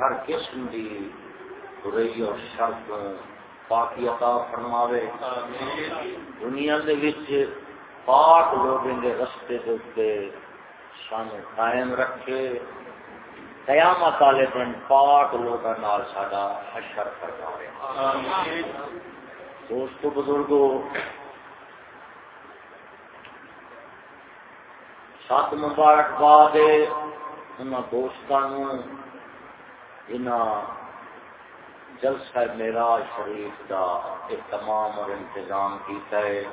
ہر قسم دی برائی اور شرط پاکی عطا فرماوے۔ دنیا دے وچ پاک لوگوں دے رستے دے اوپر شان قائم رکھے۔ قیامت والے دن پاک لوگوں نال ساڈا حشر فرماوے۔ دوستو، بزرگو، سات مبارکباد ان دوستوں جلسہ میرا شریف کا اہتمام اور انتظام کیتا ہے۔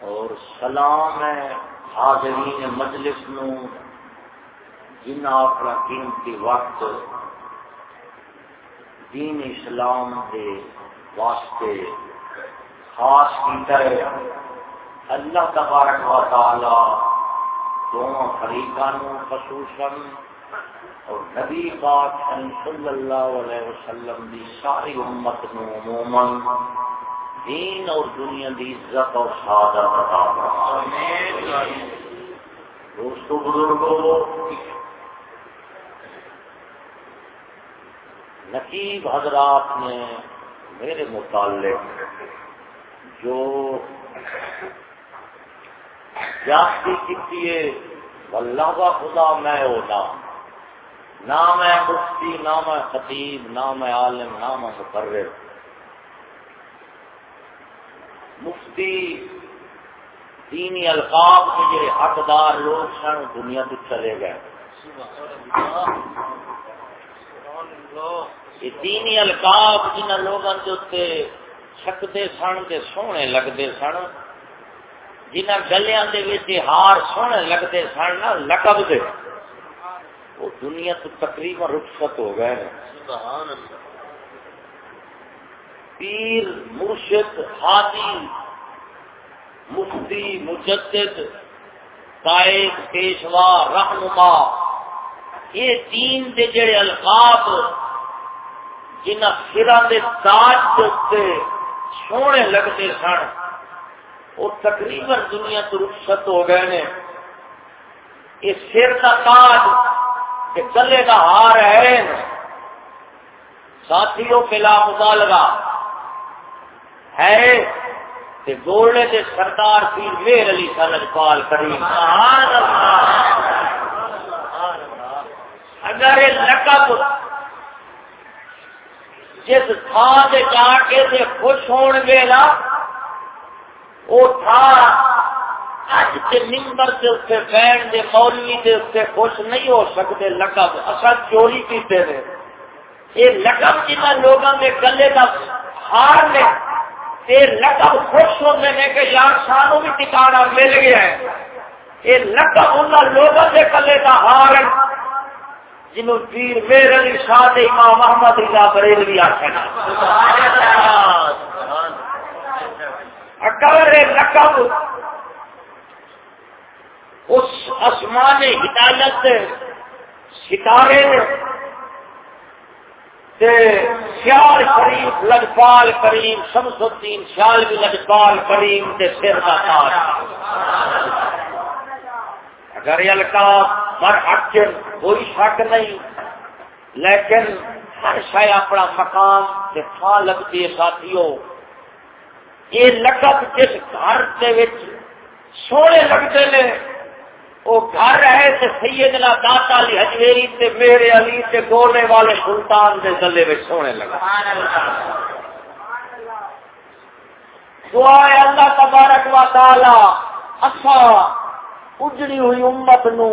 اور سلام ہے حاضرین مجلس نو، جنہ اپنا قیمتی وقت دین اسلام کے واسطے خاص کیتا ہے۔ اللہ تبارک و تعالی دونوں فریقان خصوصاً اور نبی پاک صلی اللہ علیہ وسلم دی ساری امت نو عموماً دین اور دنیا دی عزت اور سعادت عطا فرمائے۔ دوستو بزرگوں نقیب حضرات نے میرے متعلق جو جاتی کی اللہ خدا میں ہونا نہ میں مفتی نہ میں خطیب نہ میں عالم نہ میں مقرر۔ مفتی دینی القاب کے جو حقدار لوگ سن دنیا تو چلے گئے۔ یہ دینی القاب جنہ لوگوں کے اتنے چھکتے سن کے سونے لگتے سن جنہ گلیاں ہار سونے لگتے سن نا، لقب دے۔ وہ دنیا تو تقریباً رخصت ہو گئے پیر مرشد ہادی مفتی مجدد قائد پیشوا رہنما یہ دین دے جڑے القاب جنہ سرا دے تاج کے سونے لگتے سن وہ تقریباً دنیا تو رخصت ہو گئے نے یہ سر کا تاج یہ گلے کا ہار ہے۔ ساتھیوں کے لا مبالغہ ہے کہ گولڈے کے سردار پیر میر علی سلج پال کریم۔ اگر یہ لقب جس تھان سے جا کے سے خوش ہون گے نا، وہ تھا اج کے ممبر سے اتنے بہن دے مولوی دے اتنے خوش نہیں ہو سکتے لقب۔ اصل چوری کیتے ہیں یہ لقب جنہ لوگوں کے گلے کا ہار نے لقب خوش ہوتے ہیں کہ یار سانو بھی ٹکانا مل گیا ہے۔ یہ لقب لوگوں کے گلے کا ہار جنہوں پیر میرے علی شاہ امام محمد اللہ بریلوی آخر اگر لقب اس آسمان ہدایت ستارے سیال شریف لجپال کریم، شمس الدین سیال بھی لجپال کریم کے سر کا تاج۔ اگر القاب پر اکثر کوئی شک نہیں، لیکن ہر شاید اپنا مقام سے تھا لگتی ہے ساتھیوں، یہ لقب جس گھر کے سونے لگتے ہیں وہ گھر ہے تو سیدنا داتا علی ہجویری سے میرے علی سے گولے والے سلطان کے گلے میں سونے لگا۔ دعا ہے اللہ تبارک و تعالی اچھا اجڑی ہوئی امت نو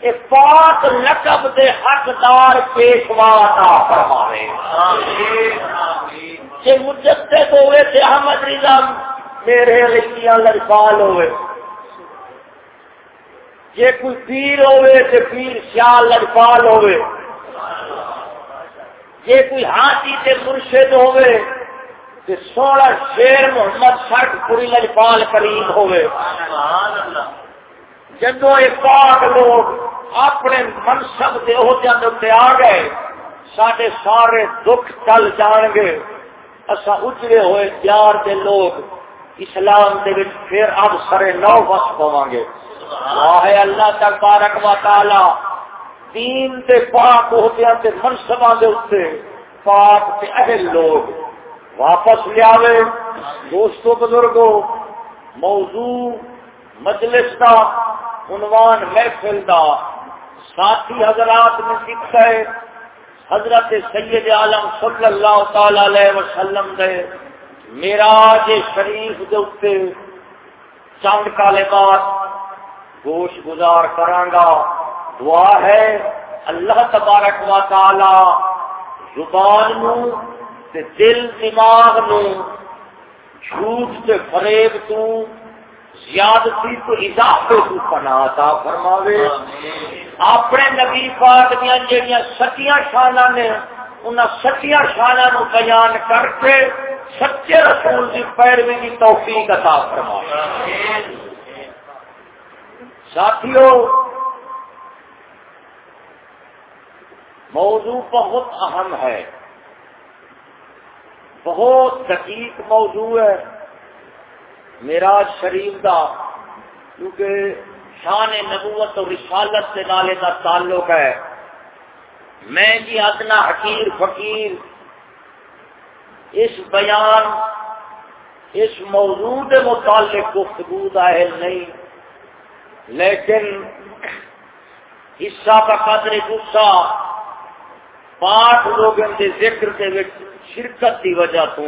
ایک پاک لقب دے حقدار پیشوا عطا فرماوے۔ کہ مجدد ہوئے تھے احمد رضا میرے لڑکیاں لڑکال ہوئے۔ جے کوئی پیر ہوئے تے پیر شاہ لڑکال ہوئے جی کوئی ہاتھی سے مرشد ہوئے تو سونا شیر محمد سٹ پوری لجپال کریم ہوئے۔ جدو یہ پاک لوگ اپنے منصب کے عہدے آ گئے سارے سارے دکھ چل جان گے۔ اصا اجڑے ہوئے پیار کے لوگ اسلام دے پھر اب سرے نو بس پوا گے۔ واہ اللہ تبارک و تعالی۔ دین تے پاک ہوتے تے منصباں دے اوتے پاک تے اہل لوگ واپس لیا دوستو بزرگو، موضوع مجلس دا عنوان محفل دا۔ ساتھی حضرات نے لکھا ہے، حضرت سید عالم صلی اللہ تعالی علیہ وسلم دے میراج شریف دے اتنے چند کالے بعد گوش گزار کرانگا۔ دعا ہے اللہ تبارک و تعالی زبان نو تے دل دماغ نو جھوٹ تے فریب تو زیادتی تو اضافے تو پناہ عطا فرماوے۔ اپنے نبی پاک دیا جہاں سچیاں شانہ نے انہاں سچیاں شانہ نو بیان کر کے سچے رسول کی پیروی کی توفیق عطا فرماوے۔ ساتھیوں موضوع بہت اہم ہے۔ بہت دقیق موضوع ہے۔ میراج شریف دا، کیونکہ شان نبوت اور رسالت سے نالے کا تعلق ہے۔ میں جی ادنا حقیر فقیر، اس بیان، اس موضوع کے متعلق گفتگو اہل نہیں۔ لیکن حصہ کا قدر گسا پانچ لوگوں کے ذکر کے شرکت کی وجہ تو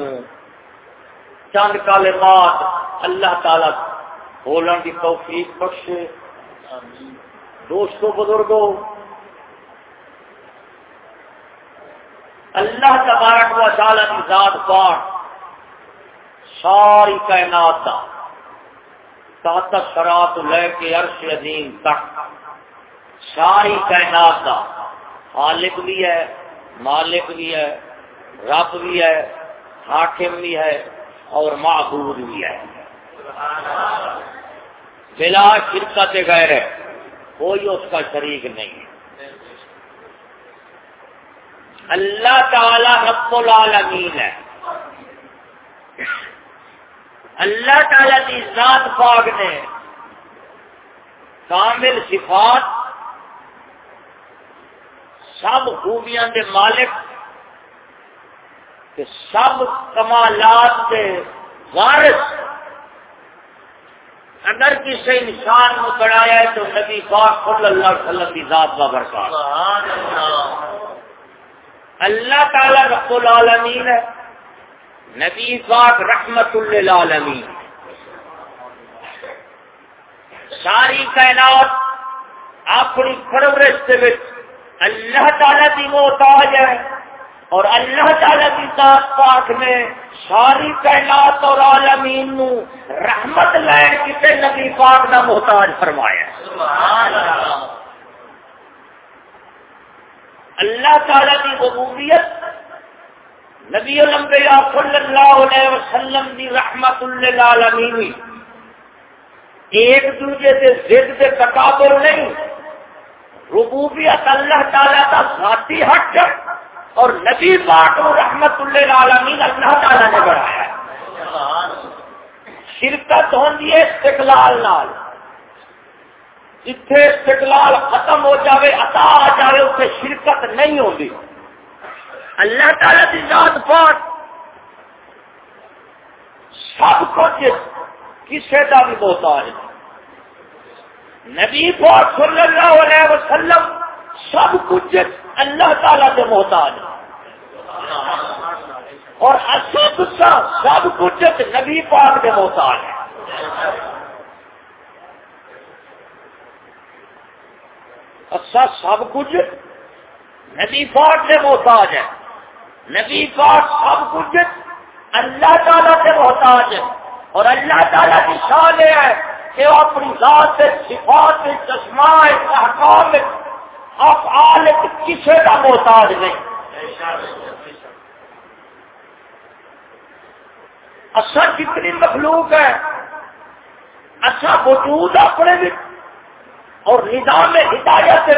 چند کالے بات اللہ تعالی بولن کی توفیق بخشے۔ دوستو بزرگوں اللہ تبارک و تعالی کی ذات پاک ساری کائنات کا تحت شرات لے کے عرش عظیم تک۔ ساری کائنات کا خالق بھی ہے، مالک بھی ہے، رب بھی ہے، حاکم بھی ہے اور معبود بھی ہے۔ بلا شرکت غیر ہے، کوئی اس کا شریک نہیں۔ ہے اللہ تعالی رب العالمین ہے۔ اللہ تعالی کی ذات پاک نے کامل صفات سب خوبیاں دے مالک کہ سب کمالات کے وارث۔ اگر کسی انسان کو بڑھایا ہے تو نبی پاک صلی اللہ علیہ وسلم کی ذات کا برکات۔ اللہ تعالی رب العالمین ہے۔ نبی پاک رحمت للعالمین۔ ساری کائنات اپنی پرورش کے اللہ تعالی کی محتاج ہے اور اللہ تعالی کی ذات پاک نے ساری کائنات اور عالمین نو رحمت لے کسی نبی پاک کا محتاج فرمایا۔ اللہ تعالی کی ربوبیت نبی الانبیاء صلی اللہ علیہ وسلم کی رحمت للعالمین. ایک دوسرے سے ضد سے تقابل نہیں. ربوبیت اللہ تعالیٰ کا ذاتی حق اور نبی پاک و رحمت اللہ عالمین اللہ تعالیٰ نے بڑھایا. شرکت ہوتی ہے استقلال نال. جتھے استقلال ختم ہو جاوے، عطا آ جاوے اسے شرکت نہیں ہوتی اللہ تعالیٰ کی ذات پاک سب کچھ کسی کا بھی محتاج نبی پاک صلی اللہ علیہ وسلم سب کچھ اللہ تعالی کے محتاج اور اصل گسا سب کچھ نبی پاک کے محتاج ہے اچھا سب کچھ نبی پاک کے محتاج ہے نبی پاک سب کچھ اللہ تعالی سے محتاج ہے۔ اور اللہ تعالی کی شان ہے کہ وہ اپنی ذات صفات، چشمہ، احکام، افعال کسی کا محتاج نہیں۔ اچھا کتنی مخلوق ہے اچھا وجود اپنے بھی اور نظام ہدایت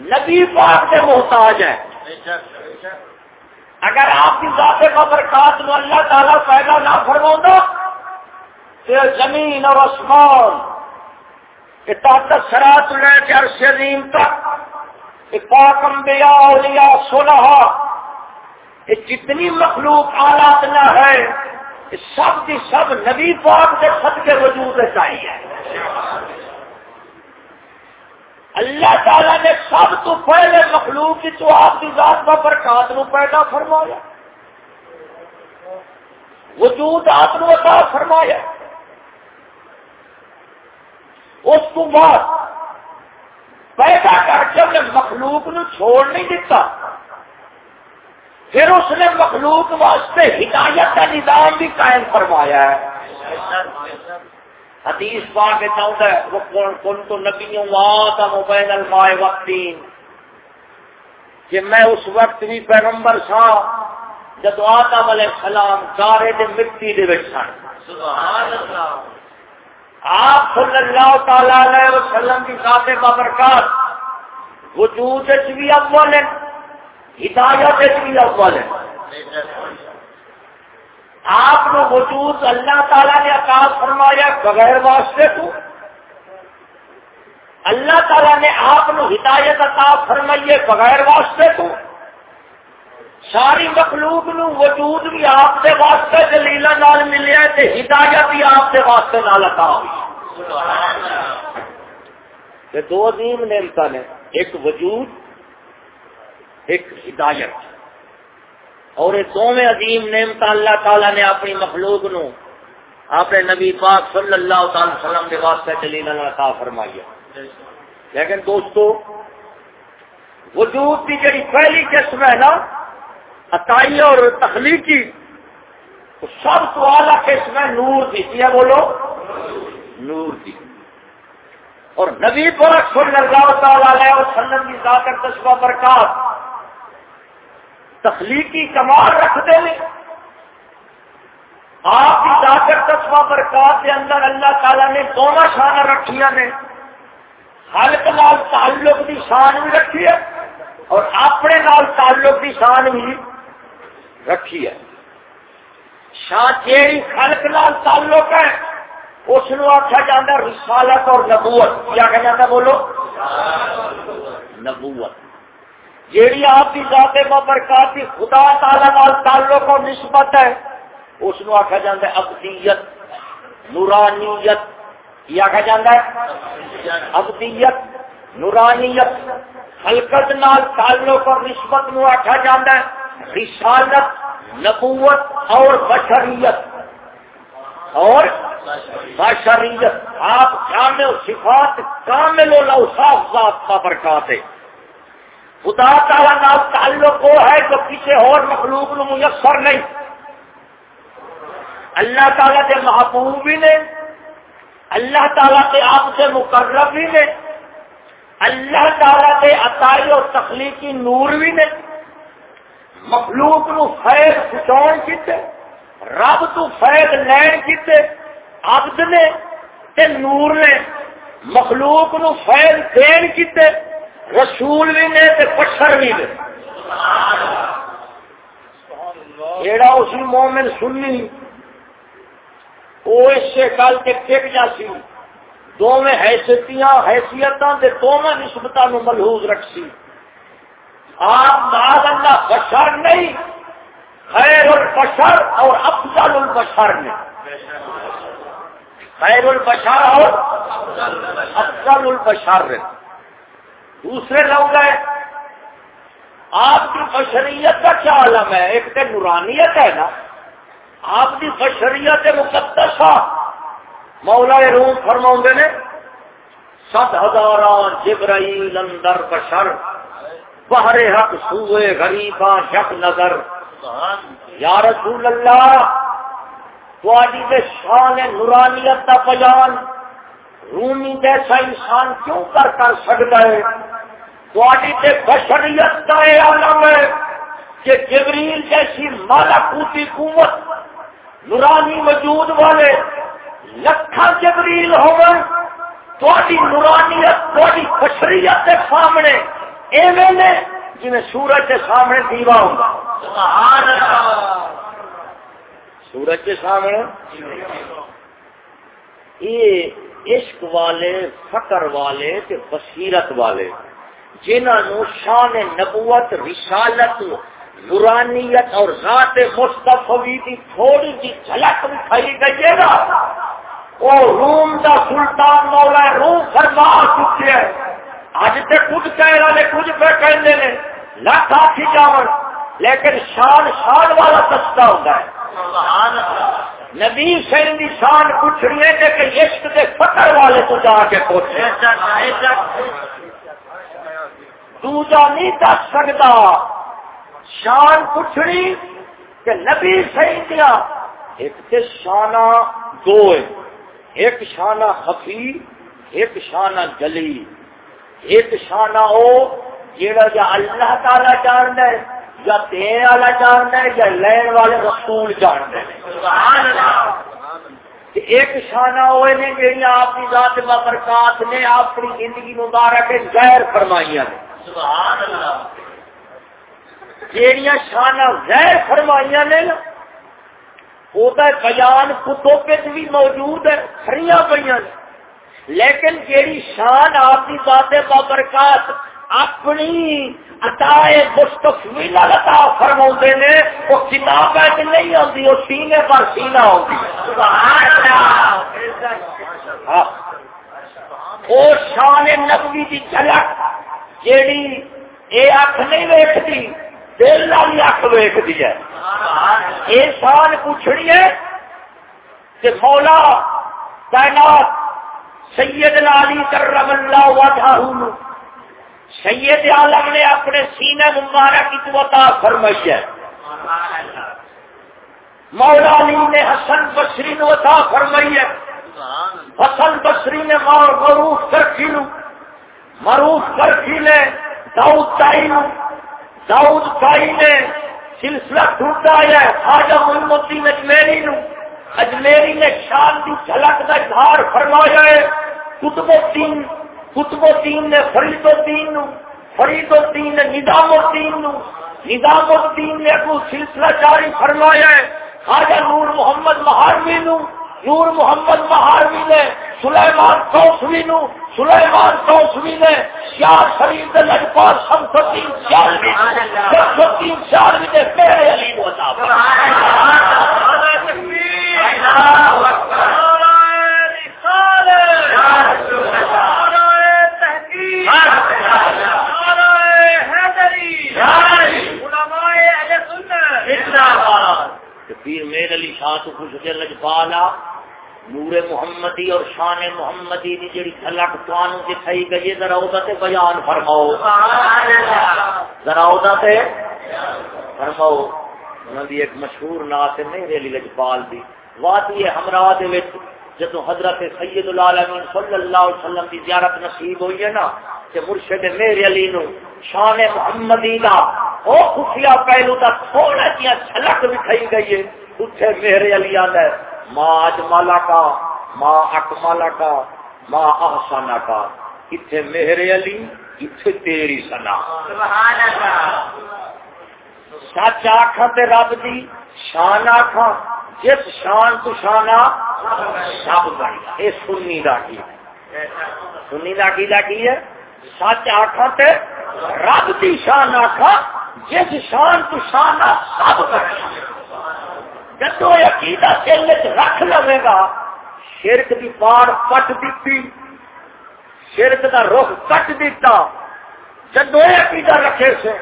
نبی پاک سے محتاج ہے اگر آپ کی ذات کا میں اللہ تعالیٰ پیدا نہ فرما تو زمین اور آسمان تحت سرات لے کے عرص عظیم تک پاک انبیاء، اولیاء سلحا یہ جتنی مخلوق آلات نہ ہے سب کی سب نبی پاک سے سب کے وجود چاہیے۔ اللہ تعالیٰ نے سب تو پہلے مخلوق کی تو آپ کی ذات کا برکات نو پیدا فرمایا۔ وجود آپ نو عطا فرمایا۔ اس کو بعد پیدا کر کے انہیں مخلوق نو چھوڑ نہیں دیتا پھر اس نے مخلوق واسطے ہدایت کا نظام بھی قائم فرمایا۔ ہے حدیث پا کے چاہتا ہے وہ کون کون تو نبیوں کا موبائل المائے وقتین کہ میں اس وقت بھی پیغمبر سا جب آدم علیہ السلام گارے دے مٹی دے سن آپ صلی اللہ تعالی علیہ وسلم کی ذات بابرکات وجود بھی اول ہے ہدایت بھی اول ہے آپ کو وجود اللہ تعالیٰ نے عطا فرمایا بغیر واسطے کو اللہ تعالیٰ نے آپ ہدایت عطا فرمائیے بغیر واسطے کو ساری مخلوق نو وجود بھی آپ کے واسطے دلیلا نال ملیا تے ہدایت بھی آپ کے واسطے نال عطا ہوئی۔ دو عظیم نعمت نے، ایک وجود، ایک ہدایت۔ اور یہ دونوں عظیم نعمت اللہ تعالیٰ نے اپنی مخلوق نو اپنے نبی پاک صلی اللہ تعالی وسلم کے واسطے دلیل عطا فرمائی لیکن دوستو، وجود کی جڑی پہلی قسم ہے نا، عطائی اور تخلیقی تو سب تو اعلیٰ قسم ہے نور کی کیا بولو؟ نور کی اور نبی پاک صلی اللہ تعالی علیہ وسلم کی ذات تشبہ برکات تخلیقی کمال رکھتے ہیں آپ کی طاقت تسما برکات کے اندر اللہ تعالیٰ نے دونوں شان رکھیا نے حلق نال تعلق کی شان بھی رکھی ہے اور اپنے نال تعلق کی شان بھی رکھی ہے۔ شان جیڑی خلق نال تعلق ہے، اس کو آخیا جاتا رسالت اور نبوت۔ کیا کہ جاتا بولو؟ نبوت۔ جیڑی آپ کی ذات برکات کی خدا تعالی نال تعلق اور نسبت ہے، اس کو آخیا جاتا ہے ابدیت نورانیت یہ آخیا جاتا ہے؟ ابدیت نورانیت حلقت نال تعلق اور نسبت نو آخیا جاتا ہے، رسالت، نبوت اور بشریت۔ اور بشریت، آپ کامل صفات کامل و صاف ذات کا برکات ہے۔ خدا تعالیٰ نال تعلق وہ ہے جو کسی اور مخلوق نو میسر نہیں۔ اللہ تعالیٰ کے محبوب بھی نے، اللہ تعالیٰ کے آپ سے مقرر بھی نے، اللہ تعالیٰ کے عطائی اور تخلیقی نور بھی نے۔ مخلوق نو فیض پہنچاؤ کیتے، رب تو فیض لین کیتے، عبد نے تے نور نے۔ مخلوق نو فیض دین کیتے۔ رسول بھی نے پتھر بھی نے۔ جیڑا اسی مومن سنی وہ اس سے کل کے ٹک جا سی۔ دونوں حیثیتیاں حیثیت دونوں نسبت ملحوظ رکھ سی آپ بعد اللہ بشر نہیں، خیر البشر اور افضل البشر نے۔ خیر البشر اور افضل البشر نے۔ دوسرے لوگ ہیں۔ آپ کی بشریت کا کیا عالم ہے؟ ایک تو نورانیت ہے نا۔ آپ کی بشریت مقدس مولا روم فرما نے سات ہزار جبرائیل اندر بشر بہر حق سوئے غریباں شک نظر۔ یا رسول اللہ تھوڑی شان نورانیت کا پجان رومی جیسا انسان کیوں کر کر سکتا ہے؟ تے بشریت کا یہ عالم ہے کہ جبریل جیسی مالاکوتی قوت نورانی وجود والے لکھا جبریل ہو نورانیت تھوڑی بشریت کے سامنے ایویں نے جی سورج کے سامنے دیوا ہوگا سورج کے سامنے؟ یہ عشق والے، فقر والے تے بصیرت والے۔ جنہوں شان نبوت رسالت نورانیت اور ذات مستفی کی تھوڑی سی جھلک دکھائی گئی ہے نا وہ روم دا سلطان مولا روم فرما چکے ہیں اج تے کچھ کہہ رہے کچھ پہ کہتے ہیں لاکھ ہاتھی جاون لیکن شان شان والا سستا ہوتا ہے۔ نبی سین کی شان پوچھ رہی ہے کہ عشق کے فکر والے تو جا کے پوچھے دوجا نہیں دس سکتا۔ شان پوچھنی کہ نبی صحیح دیا ایک تے شانہ دو ہے۔ ایک شانہ خفی، ایک شانہ گلی ایک شانہ او جیڑا جا اللہ تعالی جان ہے، یا دین والا جان ہے، یا لین والے رسول جان ہے۔ سبحان اللہ۔ ایک شانہ ہوئے نے جہاں آپ کی ذات برکات نے اپنی زندگی مبارک غیر فرمائیاں نے۔ سبحان اللہ۔ جیڑیاں شانہ غیر فرمائیاں نے نا وہ بیان کتب بھی موجود ہے، کھڑیاں پہ لیکن جیڑی شان آپ کی ذات بابرکات اپنی عطائے مستقبل عطا فرما نے، وہ کتاب نہیں آتی وہ سینے پر سینا ہوتی ہاں۔ وہ شان نبی کی جھلک جیڑی یہ اک نہیں ویکتی دل والی اک ویکتی ہے۔ یہ شان پوچھنی ہے کہ مولا تعینات سید علی کرم اللہ وجہ سید عالم نے اپنے سینے مبارک کی عطا فرمائی ہے۔ مولا علی نے حسن بشری نے عطا فرمائی ہے۔ حسن بشری نے معروف کرکی نو معروف کرکی نے، داؤد تائی داؤد تائی نے، سلسلہ ٹوٹا ہے، خواجہ محمد الدین اجمیری نو، اجمیری نے شان کی جھلک کا اظہار فرمایا ہے۔ کتب الدین، قطب الدین نے فرید الدین نو، فرید الدین نے نظام الدین نو، نظام الدین نے اگو سلسلہ جاری فرمایا ہے۔ خواجہ نور محمد مہاروی نو، نور محمد مہاروی نے سلیمان کوسوی نو سلیمان کوسوی نے شاہ شریف لجپال شمس الدین سیالوی شمس الدین سیالوی نے میرے علی کو عطا پیر میر علی شاہ تو خوش کے لجپالا۔ نور محمدی اور شان محمدی کی جڑی تھلک توانو دکھائی گئی ذرا اودا تے بیان فرماؤ۔ ذرا اودا تے فرماؤ۔ انہاں دی ایک مشہور نعت ہے میرے علی لجپال دی۔ وادی ہمراہ دے وچ جدو حضرت سید العالمین صلی اللہ علیہ وسلم کی زیارت نصیب ہوئی ہے نا، کہ مرشد میرے علی نو شان محمدی دا او خفیہ پہلو دا تھوڑا جیا جھلک دکھائی گئی ہے اتنے میرے علی آدھا ہے۔ ماں اجمالا کا ماں اکمالا کا ماں احسانہ کا اتنے میرے علی اتنے تیری سنا سچ آخا تے رب دی شان آخا جس شان تو شانا سب بڑی یہ سنی کا کی سنی کا کی کی ہے؟ سچ آخا تے رب کی شان آخا جس شان تو شانا سب بڑی جدو عقیدہ دل رکھ لے گا، شرک کی پاڑ پٹ دیتی شرک کا رخ کٹ دیتا جدو عقیدہ رکھے سے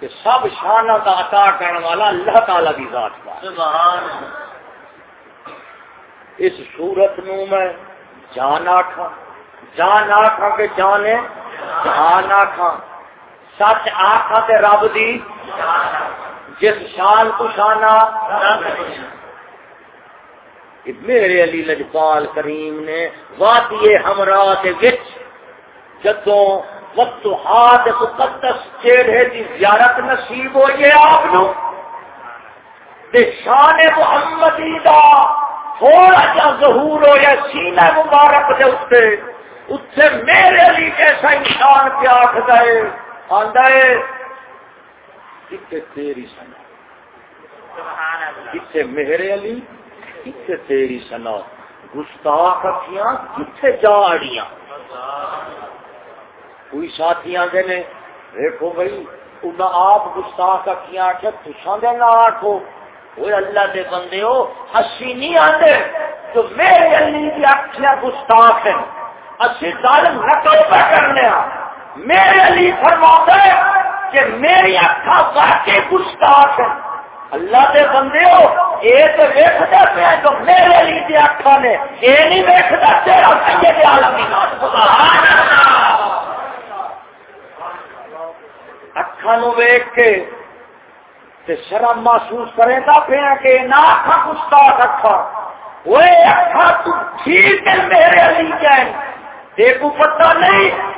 کہ سب شانہ کا عطا کرنے والا اللہ تعالی کی ذات کا اس صورت نو میں جان آخا جان آخا کے جانے، جان آخا سچ آخا تے رب دی۔ جس شان کو شانا میرے علی لجپال کریم نے واقعی ہمراہ کے وچ جدوں وقت ہاتھ مقدس چہرے کی زیارت نصیب ہو گئے آپ شان محمدی دا تھوڑا جا ظہور ہو یا سینہ مبارک دے اتنے اتنے میرے لیے جیسا انسان کیا آخ گئے آدھا ہے کتنے تیری سنا کتنے میرے علی کتنے تیری سنا گستاخ اکھیاں کتنے جا اڑیاں کوئی ساتھی آتے نے دیکھو بھائی انہیں آپ گستاخ اکھیاں آخیا تسان دے نہ آخو وہ اللہ دے بندے ہو ہسی نہیں آتے تو میرے علی کی اکھیاں گستاخ ہیں اسی ظالم نقل پہ کرنے میرے علی فرما ہے کہ میری اکھا واقعی گستاخ ہیں۔ اللہ دے بندے ہو یہ تو ویکتا پہ تو میرے علی کی اکھا نے یہ نہیں ویکتا تیرا سید عالم اکھا نو ویک کے تے شرم محسوس کرے گا پھر کہ نہ اکھا گستاخ اکھا وہ اکھا تو ٹھیک ہے میرے علی جائیں دیکھو پتہ نہیں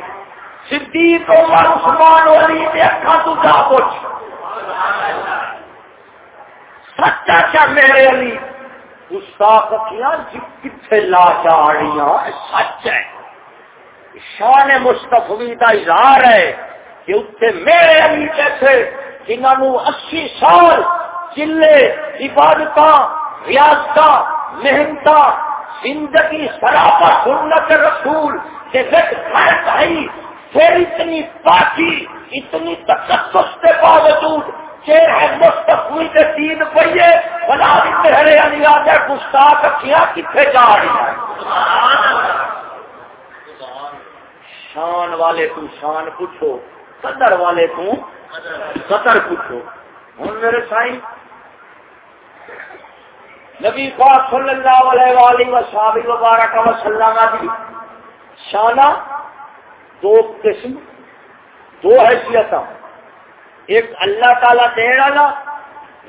صدیق عمر عثمان علی دے اکھا تو جا پوچھ۔ سچا کیا میرے علی؟ گستاخ اکھیاں جی کتنے لا جا چاڑیاں سچ ہے۔ شان مستفی کا اظہار ہے کہ اتنے میرے علی جیسے جنہوں اسی سال چلے عبادت ریاست محنت زندگی، سراپا، سنت، رسول کے بھائی پھر اتنی پاکی، اتنی تقدس کے باوجود چہرے مستقبل کے تین پہیے بنا ہرے علی آدھے گستاخ کیا کتنے جا رہی ہے شان والے تو شان پوچھو، قدر والے تو قدر پوچھو۔ ہوں میرے سائی، نبی پاک صلی اللہ علیہ وآلہ وصحابہ وبارک وسلم دی شانہ دو قسم، دو حیثیت ایک اللہ تعالی دین والا،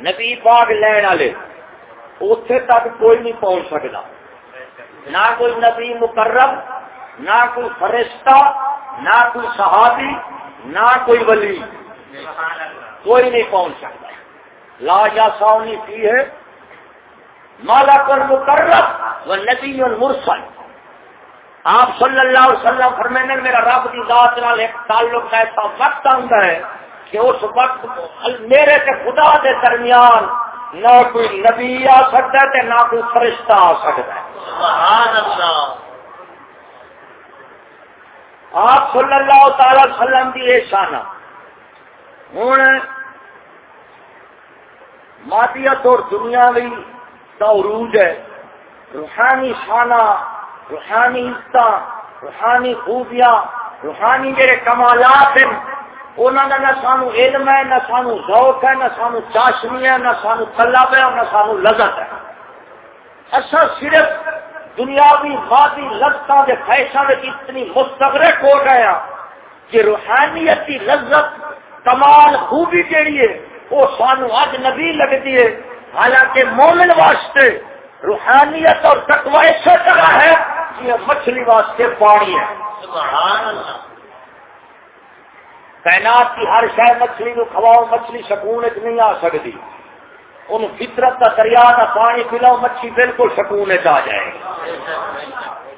نبی پاک لین والے۔ اتنے تک کوئی نہیں پہنچ سکتا نہ کوئی نبی مقرب نہ کوئی فرشتہ، نہ کوئی صحابی، نہ کوئی ولی۔ کوئی نہیں پہنچ سکتا لا یا ساؤنی کی ہے۔ مالا کر مقرب و نبی المرسل۔ آپ صلی اللہ علیہ وسلم فرمانے میرا رب کی ذات نال ایک تعلق ایسا وقت آتا ہے کہ اس وقت میرے کے خدا کے درمیان نہ کوئی نبی آ سکتا ہے نہ کوئی فرشتہ آ سکتا ہے۔ سبحان اللہ آپ صلی اللہ تعالی وسلم کی یہ شانہ ہوں مادیت اور دنیا بھی کا عروج ہے روحانی شانہ روحانی حصہ روحانی خوبیاں، روحانی جڑے کمالات ہیں۔ انہوں نے نہ سانو علم ہے، نہ سانو ذوق ہے، نہ سانو چاشنی ہے، نہ سانو طلب ہے اور نہ سانو لذت ہے۔ اصا صرف دنیاوی، مادی لذتوں کے فیشن اتنی مستغرق ہو گیا کہ روحانیت کی لذت کمال خوبی جیڑی ہے، وہ سانو اج نبی لگتی ہے۔ حالانکہ مومن واسطے روحانیت اور تقوی ایسا طرح ہے یہ مچھلی واسطے پانی ہے۔ تعینات کی ہر شہر مچھلی کو کھواؤ مچھلی سکون نہیں آ سکتی۔ ان فطرت کا دریا کا پانی پلاؤ مچھلی بالکل سکون آ جائے۔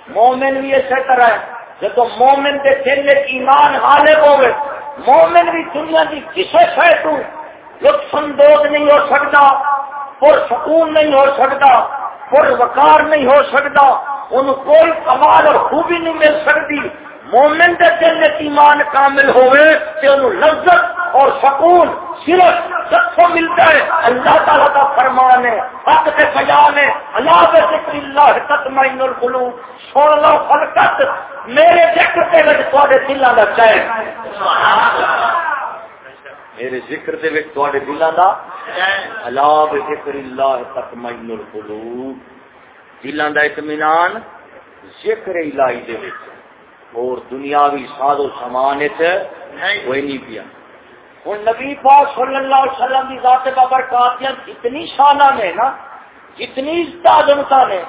مومن بھی اسی طرح ہے۔ جب مومن کے دل ایمان حالے ہوئے مومن بھی دنیا کی کسی شہ تو لطف اندوز نہیں ہو سکتا پر سکون نہیں ہو سکتا۔ پر وقار نہیں ہو سکتا، ان کوئی کمال اور خوبی نہیں مل سکتی۔ مومن کے دل ایمان کامل ہوئے کہ ان لذت اور سکون صرف سب کو ملتا ہے۔ اللہ تعالیٰ کا فرمان ہے، حق کے بیان ہے۔ اللہ کے ذکر اللہ تطمئن القلوب۔ سن لو فلکت میرے ذکر کے وچ تواڈے دلاں دا چین۔ میرے ذکر دے وچ تواڈے دلاں دا اللہ ذکر اللہ تطمئن القلوب۔ دلاں دا اطمینان ذکر الہی دے وچ۔ اور دنیاوی ساز و سامان وچ کوئی نہیں پیا۔ ہوں نبی پاک صلی اللہ علیہ وسلم کی ذات بابرکاتیاں اتنی شانہ میں نا اتنی عظمتا نے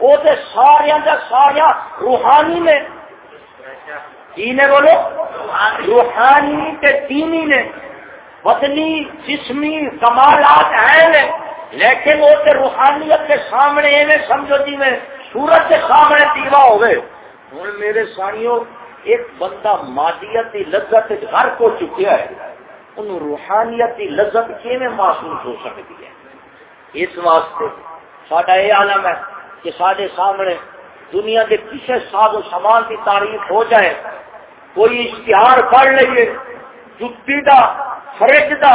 وہ سارا سارا روحانی نے۔ کی نے بولو؟ روحانی تے دینی نے۔ بدنی جسمی کمالات ہیں لیکن وہ تے روحانیت کے سامنے ایویں سمجھو جی میں سورت کے سامنے دیوا ہوئے۔ ہوں میرے سائیوں ایک بندہ مادیت کی لذت گھر کو چکیا ہے۔ ان روحانیت کی لذت کیویں محسوس ہو سکتی ہے۔ اس واسطے سڈا یہ عالم ہے کہ سارے سامنے دنیا کے کسی ساز و سامان کی تعریف ہو جائے، کوئی اشتہار پڑھ لیے جتی کا فرج کا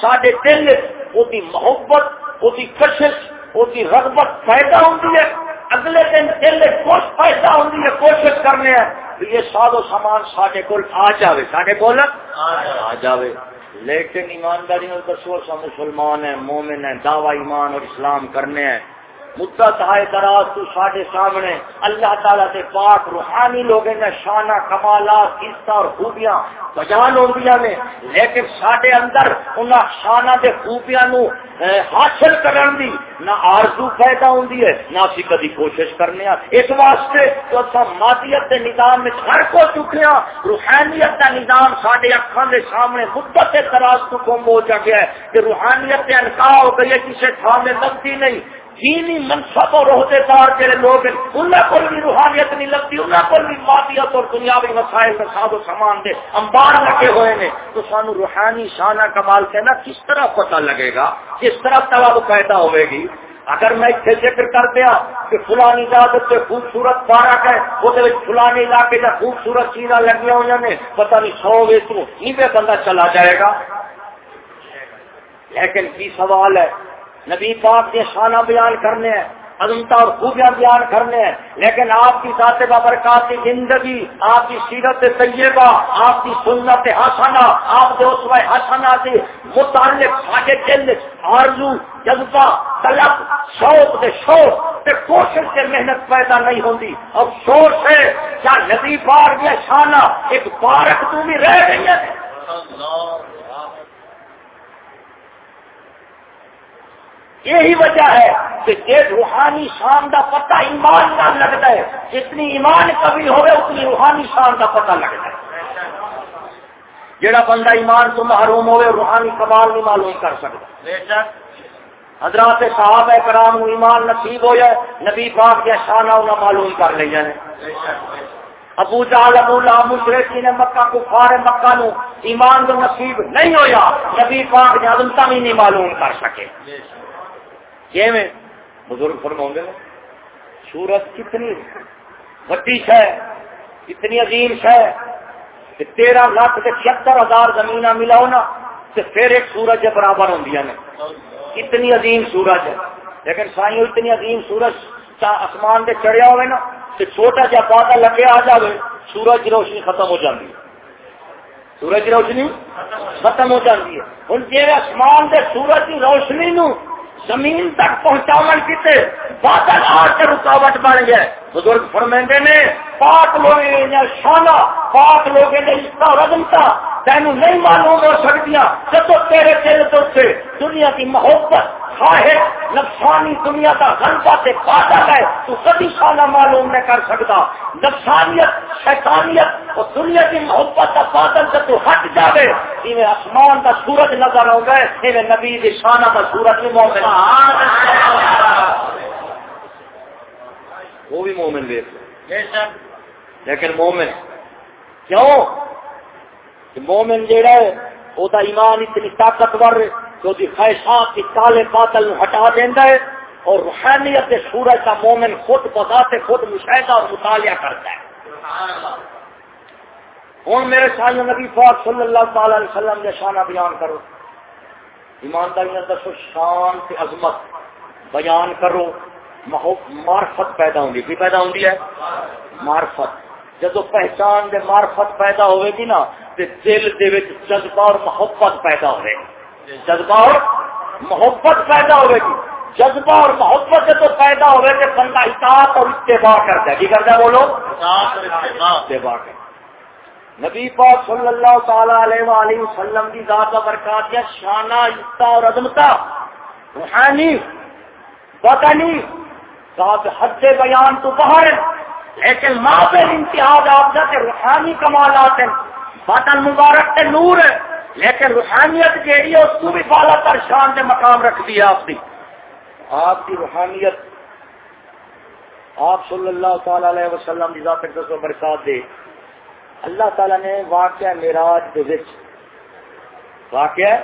سڈے دل وہ محبت وہ کشش وہ رغبت پیدا ہوتی ہے۔ اگلے دن دل کچھ پیدا ہوتی ہے، کوشش کرنے ہیں یہ ساد سامان سارے کو آ جائے سارے کو آ جائے لیکن ایمانداری دسو، سا مسلمان ہیں، مومن ہیں، دعوی ایمان اور اسلام کرنے ہیں۔ مدت ہے دراز تو ساڈے سامنے اللہ تعالیٰ سے پاک روحانی لوگ نے شانہ کمالات قصہ اور خوبیاں بجان ہوندیاں نے، لیکن ساڈے اندر ان شانہ دے خوبیاں نو حاصل کرن دی نہ آرزو پیدا ہوندی ہے، نہ اسی کدی کوشش کرنے ہاں اس واسطے تو اسا مادیت دے نظام میں ہر کو چکیا روحانیت دا نظام ساڈے اکھاں دے سامنے مدت دراز تو گم ہو گیا ہے کہ روحانیت تے انکار ہو گئی ہے کسی تھا میں لگتی نہیں۔ دینی منصب اور عہدے دار جڑے لوگ انہیں کو بھی روحانیت نہیں لگتی انہیں کو بھی مادیت اور دنیاوی مسائل میں ساد و سامان دے امبار لگے ہوئے نے تو سانو روحانی شانہ کمال کہنا کس طرح پتہ لگے گا، کس طرح طلب پیدا ہوئے گی؟ اگر میں اتنے ذکر کر دیا کہ فلانی اجازت سے خوبصورت پارک ہے، وہ فلانی علاقے کا خوبصورت چیزاں لگی ہوئی نے، پتہ نہیں سو گے تو پہ بندہ چلا جائے گا۔ لیکن کی سوال ہے نبی پاک کے شانہ بیان کرنے ہیں عظمتا اور خوبیاں بیان کرنے ہیں۔ لیکن آپ کی ذات بابرکات کی زندگی، آپ کی سیرت طیبہ، آپ کی سنت حسنا آپ کے اس حسنا سے متعلق ساڈے دل آرزو، جذبہ، طلب، شوق کے شوق کے کوشش سے محنت پیدا نہیں ہوتی اور شور سے کیا نبی پاک یا شانہ ایک پارک تو بھی رہ گئی ہے۔ یہی وجہ ہے کہ ایک روحانی شان کا پتہ ایمان کا لگتا ہے جتنی ایمان کبھی ہوئے اتنی روحانی شان کا پتہ لگتا ہے جڑا بندہ ایمان تو محروم ہوئے روحانی کمال نہیں معلوم کر سکتا۔ حضرات صاحب کرام ایمان نصیب ہو جائے نبی پاک کے شانہ انہیں معلوم کر لے جائے۔ ابو جال ابو اللہ مشرقی نے مکہ کو فار مکہ نو ایمان تو نصیب نہیں ہویا نبی پاک نے عظمتا بھی نہیں معلوم کر سکے۔ میں بزرگ فرما گے سورت کتنی وڈی شہ کتنی عظیم شہ تیرہ لاکھ سے چھتر ہزار زمین ملاؤ نا، تو پھر ایک سورج برابر ہوں نے اتنی عظیم سورج ہے۔ لیکن سائی اتنی عظیم سورج آسمان سے چڑھیا ہوئے نا، تو چھوٹا جا پاتا لگے آ جائے سورج کی روشنی ختم ہو جاتی ہے۔ سورج کی روشنی ختم ہو جاتی ہے۔ ہوں جی آسمان سے سورج کی روشنی نو زمین تک پہنچاو کیتے بادل آ کے رکاوٹ بن گئے۔ بزرگ فرمندے نے، پاک لوگ شانا پاک لوگ رگمتا تینوں نہیں معلوم ہو سکتی جب تیرے دل تو دنیا کی محبت خواہش نفسانی دنیا کا غلبہ سے بادل ہے تو کبھی سالہ معلوم نہیں کر سکتا۔ نفسانیت شیطانیت اور دنیا کی محبت کا بادل سے تو ہٹ جائے جی آسمان کا سورج نظر ہو گئے جی نبی شانہ کا سورج بھی مومن۔ وہ بھی مومن دیکھ لیکن مومن کیوں؟ کہ مومن جہا ہے وہ ایمان اتنی طاقتور تو خواہشات کی کالے باطل ہٹا دینا ہے اور روحانیت کے سورج کا مومن خود بتاتے خود مشاہدہ اور مطالعہ کرتا ہے۔ ہوں میرے سال نبی پاک صلی اللہ تعالی علیہ وسلم نے شانہ بیان کرو۔ ایمانداری دسو، شان سے عظمت بیان کرو۔ مارفت پیدا ہوں گی پیدا ہوں ہے؟ مارفت جب پہچان دے مارفت پیدا ہوئے گی نا تو دل دے جذبہ اور محبت پیدا ہوئے گی۔ جذبہ اور محبت پیدا ہوئے گی۔ جذبہ اور محبت سے تو پیدا ہوئے کہ بندہ اطاعت اور اتباع کرتا ہے۔ کی کرتا ہے بولو اتباع۔ کرتا نبی پاک صلی اللہ تعالی علیہ وآلہ وسلم کی ذات برکات یا شانہ عزت اور عظمتا روحانی بدنی ذات حد بیان تو باہر لیکن ماں پہ امتحاد آپ کے روحانی کمالات ہیں۔ باطن مبارک تے نور ہے۔ لیکن روحانیت جیڑی ہے اس کو بھی بالا تر شان دے مقام رکھ دیا آپ کی آپ کی روحانیت آپ صلی اللہ تعالی علیہ وسلم کی ذات و برکات دے۔ اللہ تعالی نے واقعہ میراج دے وچ واقعہ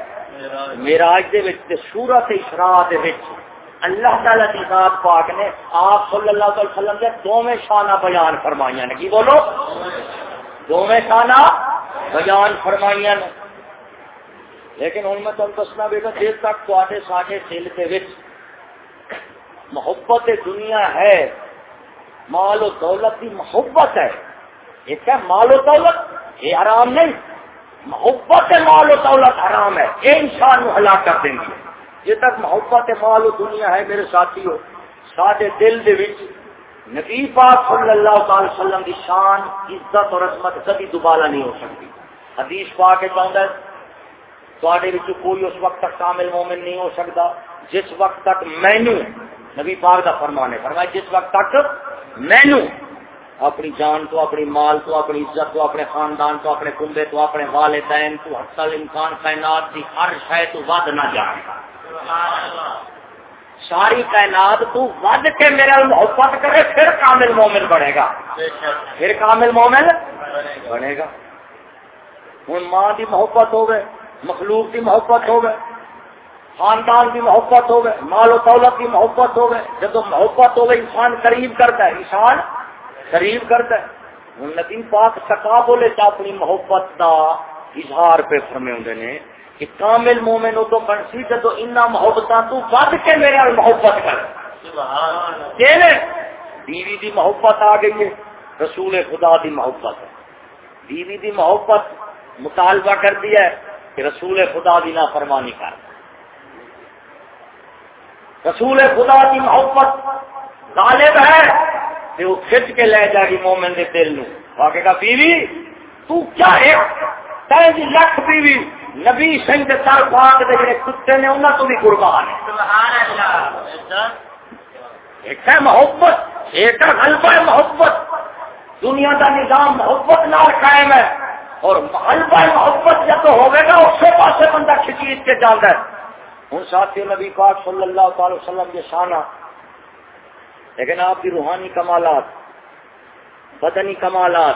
میراج دے وچ تے سورت اسراء دے وچ اللہ تعالی دی ذات پاک نے آپ صلی اللہ علیہ وسلم دے دوویں شانہ بیان فرمائیاں نے۔ کی بولو؟ دوویں شانہ بیان فرمائیاں نے۔ لیکن ہوں میں تم دسنا بیٹا دیر تک تے سارے دل کے محبت دنیا ہے، مال و دولت کی محبت ہے۔ ایک ہے مال و دولت؟ یہ آرام نہیں۔ محبت مال و دولت حرام ہے۔ یہ انسان کو ہلاک کر دیں گے۔ جی تک محبت مال و دنیا ہے میرے ساتھی ہو سارے دل دے نبی پاک صلی اللہ تعالی وسلم کی شان، عزت اور عظمت کبھی دوبارہ نہیں ہو سکتی۔ حدیث پا کے چاہتا ہے کوئی اس وقت تک کامل مومن نہیں ہو سکتا جس وقت تک مینو نبی پاک کا فرمان ہے۔ فرمایا، جس وقت تک مینو اپنی جان تو، اپنی مال تو، اپنی عزت تو، اپنے خاندان تو، اپنے کنبے تو، اپنے والدین تو حسل امکان کائنات کی ہر شہ تو ود نہ جائے ساری کائنات تو ود کے میرے محبت کرے، پھر کامل مومن بڑھے گا۔ پھر کامل مومن بنے گا۔ ہوں ماں کی محبت ہو مخلوق کی محبت ہو گئے، خاندان کی محبت ہو گئے، مال و دولت کی محبت ہو گئے۔ جب محبت ہو گئے انسان قریب کرتا ہے، انسان قریب کرتا ہے۔ نبی پاک سکا بولے تو اپنی محبت کا اظہار پہ فرمے ہوں نے کہ کامل مومن ہو تو بنسی، جب ان محبت تو ود کے میرے محبت کر۔ بیوی دی محبت آ گئی ہے، رسول خدا دی محبت۔ ہے بیوی دی محبت مطالبہ کر دیا ہے کہ رسول خدا دی فرمانی کر۔ رسول خدا کی محبت غالب ہے کہ وہ کھچ کے لے جائے گی مومن کے دل نو۔ واقع کا بیوی تو کیا ہے؟ تین لکھ بیوی نبی سنگھ کے سر پاک دے جڑے کتے نے انہوں تو بھی قربان ہے۔ ایک ہے محبت ایک ہے غلبہ محبت۔ دنیا کا نظام محبت نال قائم ہے۔ اور البا محبت جب ہوگا گا اسی پاس بندہ کھچیچ کے جانا ہے ہوں ساتھی نبی پاک صلی اللہ تعالی وسلم کے شانہ۔ لیکن آپ کی روحانی کمالات، بدنی کمالات،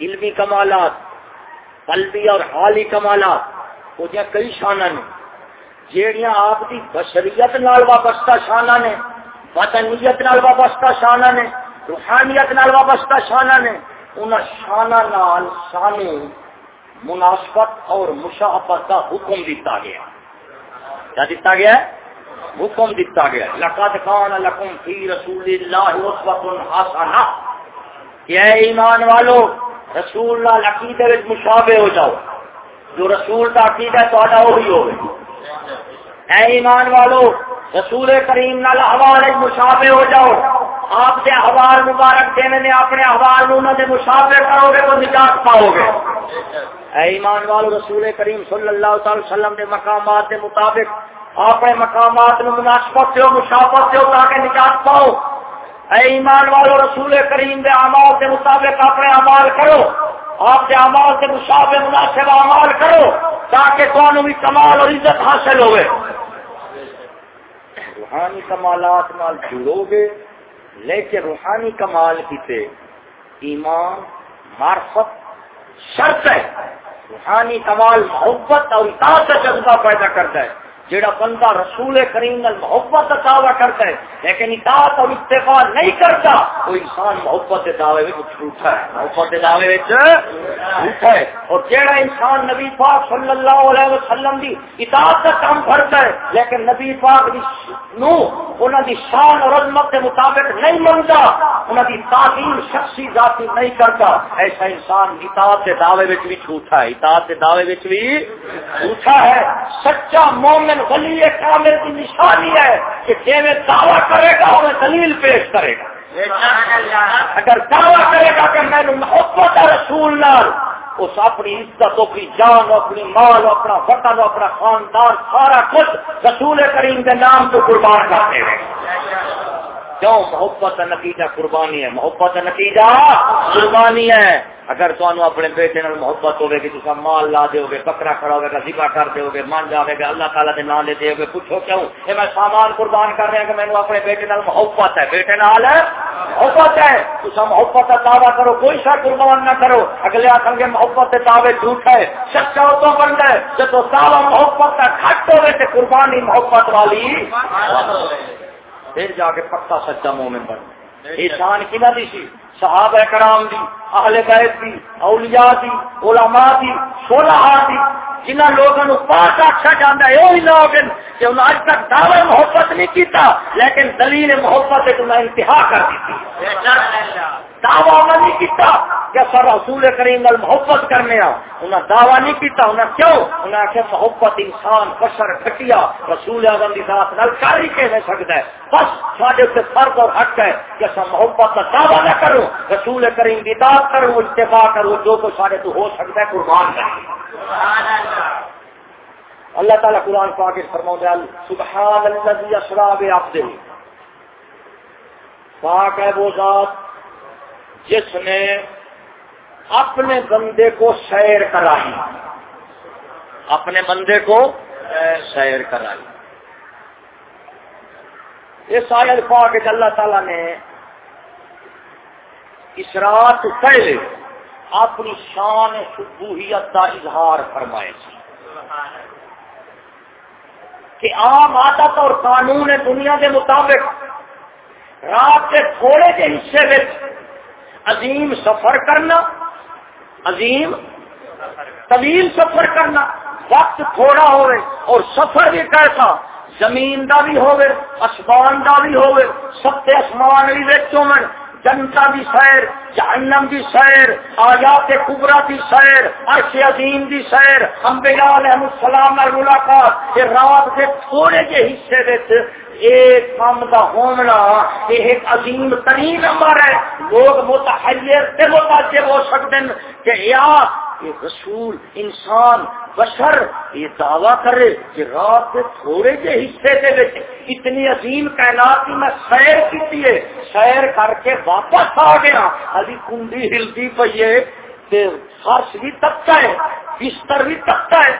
علمی کمالات، قلبی اور حالی کمالات وہ کئی شانہ نے۔ جیڑیاں آپ کی بشریت نال وابستہ شانہ نے، بدنیت نال وابستہ شانہ نے، روحانیت نال وابستہ شانہ نے ان شانہ نال شانی مناسبت اور مشاہبت کا حکم دیتا گیا۔ کیا دیتا گیا؟ حکم دیتا گیا۔ لقد کان لکم فی رسول اللہ اسوۃ حسنہ۔ کہ اے ایمان والو، رسول اللہ عقیدے وچ مشابہ ہو جاؤ۔ جو رسول کا عقیدہ تہاڈا وہی ہوے اے ایمان والو، رسول کریم نال حوالے مشابہ ہو جاؤ۔ آپ کے احوال مبارک دینے نے اپنے احوال انہوں نے مشاور کرو گے تو نجات پاؤ گے اے ایمان والو رسول کریم صلی اللہ تعالی وسلم کے مقامات کے مطابق اپنے مقامات میں مناسبت سے مشافت سے تاکہ نجات پاؤ۔ اے ایمان والو رسول کریم کے اعمال کے مطابق اپنے اعمال کرو۔ آپ کے اعمال کے مشابہ مناسب اعمال کرو تاکہ تمہیں بھی کمال اور عزت حاصل ہوئے۔ روحانی کمالات نال جڑو گے۔ لیکن روحانی کمال کی تے ایمان، معرفت، شرط ہے۔ روحانی کمال، محبت اور اطاعت کا جذبہ پیدا کرتا ہے۔ جڑا بندہ رسول کریم محبت کا دعویٰ کرتا ہے، لیکن اطاعت اور اتفاق نہیں کرتا، وہ انسان محبت کے دعوے میں جھوٹا ہے۔ محبت کے دعوے میں جھوٹا ہے۔ اور جڑا انسان نبی پاک صلی اللہ علیہ وسلم کی اطاعت کا کام کرتا ہے، لیکن نبی پاک نو انہوں کی شان اور عظمت کے مطابق نہیں منتا انہوں کی تعلیم شخصی ذاتی نہیں کرتا، ایسا انسان اطاعت کے دعوے میں بھی جھوٹا ہے۔ اطاعت کے دعوے میں بھی جھوٹا ہے۔ سچا مومن ولی کامل کی نشانی ہے کہ جی میں دعویٰ کرے گا انہیں دلیل پیش کرے گا۔ اگر دعویٰ کرے گا کہ میں محبت رسول لال اس اپنی عزت، اپنی جان، اپنی مال، اپنا وطن، اپنا خاندان، سارا کچھ رسول کریم کے نام کو قربان کرتے ہیں کیوں محبت کا نتیجہ قربانی ہے، محبت کا نتیجہ قربانی ہے۔ اگر تمہیں اپنے بیٹے نال محبت ہوگی کہ تصا مال لا دو گے بکرا کھڑا ہوگا ذبا کر دو گے من جاوے گا، اللہ تعالیٰ کے نام لے دے گے پوچھو کیوں؟ کہ میں سامان قربان کر رہا کہ میں اپنے بیٹے نال محبت ہے۔ بیٹے نال محبت ہے۔ تصا محبت کا دعویٰ کرو، کوئی سا قربان نہ کرو۔ اگلے آخر گے، محبت کے دعوے جھوٹ ہے سچا تو بن گئے جب دعوی محبت کا گھٹ ہوئے تو قربانی محبت والی پھر جا کے پکا سچا مومن بن انسان کی نہ سی؟ صحابہ کرام دی۔ اہل بیت دی، اولیاء دی، علماء دی، صلحاء دی جنہ لوگوں پاس آخیا جانا ہے وہی لوگ کہ انہوں اج تک دعوی محبت نہیں کیتا، لیکن دلیل محبت انہیں انتہا کر دی دعوی نہیں کیتا کہ سر رسول کریم نال محبت کرنے انہیں دعوی نہیں کیتا انہیں کیوں؟ انہیں آخیا محبت انسان بشر کٹیا، رسول اعظم کی ذات نال کر ہی کہہ سکتا ہے؟ بس سارے اتنے فرق اور حق ہے کہ اصل محبت کا دعوی نہ کرو رسول کریم کی داد کرو اتفاق کرو، جو کچھ سارے تو ہو سکتا ہے، قربان کر۔ اللہ تعالیٰ قرآن پاک فرما سبحان اللہ اشراب آپ پاک ہے وہ ذات جس نے اپنے بندے کو سیر کرائی۔ اپنے بندے کو سیر کرائی۔ اس آیت پاک اللہ تعالیٰ نے اس رات پہلے اپنی شان شبوہیت کا اظہار فرمائے سی کہ عام عادت اور قانون دنیا کے مطابق رات کے تھوڑے کے حصے میں عظیم سفر کرنا، عظیم طویل سفر کرنا، وقت تھوڑا ہوئے اور سفر بھی کیسا، زمین دا بھی ہوئے اسمان دا بھی ہوئے ستے اسمان بھی ویچوں میں جنتا دی سیر، جہنم دی سیر، آیات کبرا دی سیر، عرش عظیم دی سیر۔ انبیاء علیہ السلام نال ملاقات، یہ رات کے تھوڑے جے حصے وچ ایک کام کا ہونا یہ ایک عظیم ترین نمبر ہے۔ لوگ متحیر سے متاثر ہو سکتے ہیں کہ یا یہ رسول، انسان، بشر یہ دعویٰ کرے کہ رات کے تھوڑے کے حصے کے اتنی عظیم کائنات کی میں سیر کی ہے، سیر کر کے واپس آ گیا۔ ابھی کنڈی ہلتی پی ہے فرش بھی تکتا ہے، بستر بھی تکتا ہے۔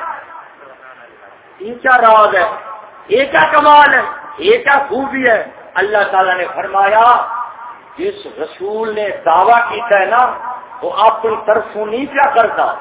یہ کیا راز ہے؟ یہ کیا کمال ہے؟ یہ کیا خوبی ہے؟ اللہ تعالیٰ نے فرمایا، جس رسول نے دعویٰ کیتا ہے نا وہ اپنی طرفوں نہیں کیا کرتا۔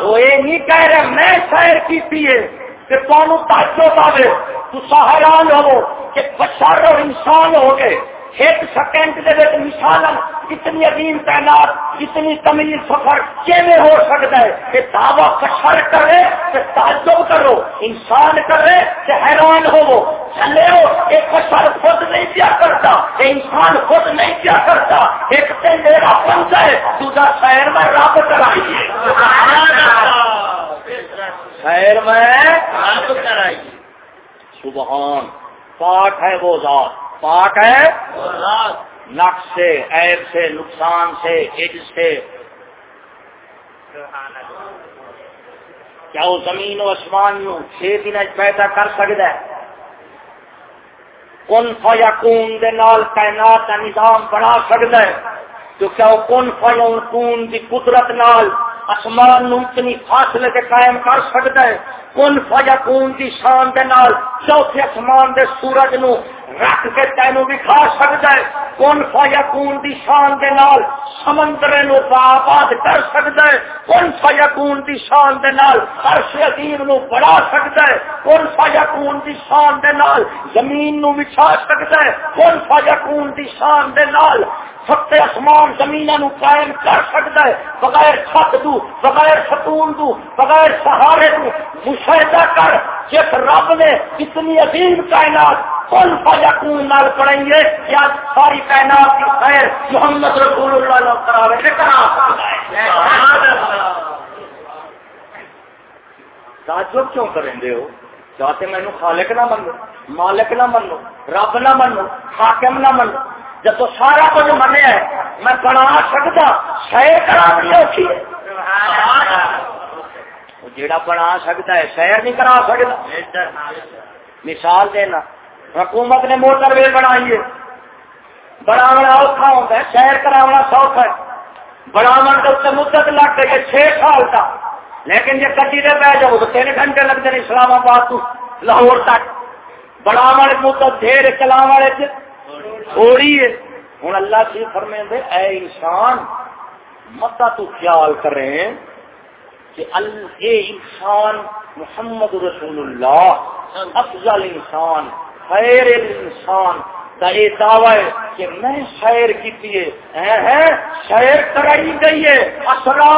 وہ یہ نہیں کہہ رہے میں شہر کی پیے کہ کون تعجب آئے تو حیران ہو کہ بشر اور انسان ہو گئے۔ ایک سیکنڈ کے مثال اتنی عظیم تعینات، اتنی تمیز سفر کیسے ہو سکتا ہے؟ کہ دعوی کشر کرے، کہ تعجب کرو، انسان کرے، کہ حیران ہو چلے ہو ایک کشر خود نہیں کیا کرتا انسان خود نہیں کیا کرتا۔ ایک سے میرا پنچ ہے، دوسرا شہر میں رب کرائیے۔ شہر میں رب کرائیے۔ سبحان، پاک ہے وہ ذات۔ پاک ہے۔ نقص سے عیب سے نقصان سے عج سے۔ کیا وہ زمین و آسمان چھ دن پیدا کر سکتا ہے کن فیا کون دے نال تعینات کا نظام بنا سکتا ہے تو کیا وہ کن فیا کون کی قدرت نال آسمان نو اتنی فاصلے سے قائم کر سکتا ہے کن فیا کون کی شان دے نال چوتھے آسمان دے سورج نو رکھ کے تینو بھی کھا سکتا ہے۔ کون فیا کون دی شان دے نال سمندر نو آباد کر سکتا ہے۔ کون فیا کون دی شان دے نال عرش عظیم نو بڑھا سکتا ہے۔ کون فیا کون دی شان دے نال زمین نو بچھا سکتا ہے۔ کون فیا کون دی شان دے نال ستے آسمان زمین نو قائم کر سکتا ہے۔ بغیر چھت دو، بغیر ستون دو، بغیر سہارے دو مشاہدہ کر جس رب نے اتنی عظیم کائنات کون فاجا کون نال پڑیں گے یا ساری کائنات کی خیر محمد رسول اللہ نے کراوے۔ سے کرا تعجب کیوں کریں دے ہو؟ چاہتے مینو خالق نہ منو، مالک نہ منو، رب نہ منو، حاکم نہ منو۔ جب تو سارا کچھ منیا ہے، میں بنا سکتا شہر کرا اوکھی ہے جیڑا بنا سکتا ہے شہر نہیں کرا سکتا۔ مثال دینا، حکومت نے موٹر وے بنائی ہے۔ بڑھاونا اوکھا ہوتا ہے شہر کراونا سوکھ ہے۔ بڑھاو تو اس مدت لگ گئی ہے، چھ سال کا لیکن جی کٹی دے پہ جاؤ تو تین گھنٹے لگتے ہیں اسلام آباد تو، لاہور تک۔ بڑھاو مدت دیر چلا والے تھوڑی ہے۔ ہوں اللہ کی فرمے اے انسان، متا تو خیال کریں۔ کہ اے انسان محمد رسول اللہ، افضل انسان، خیر انسان۔ کا یہ دعوی کہ میں شیر کی شیر کرائی گئی ہے۔ اصلا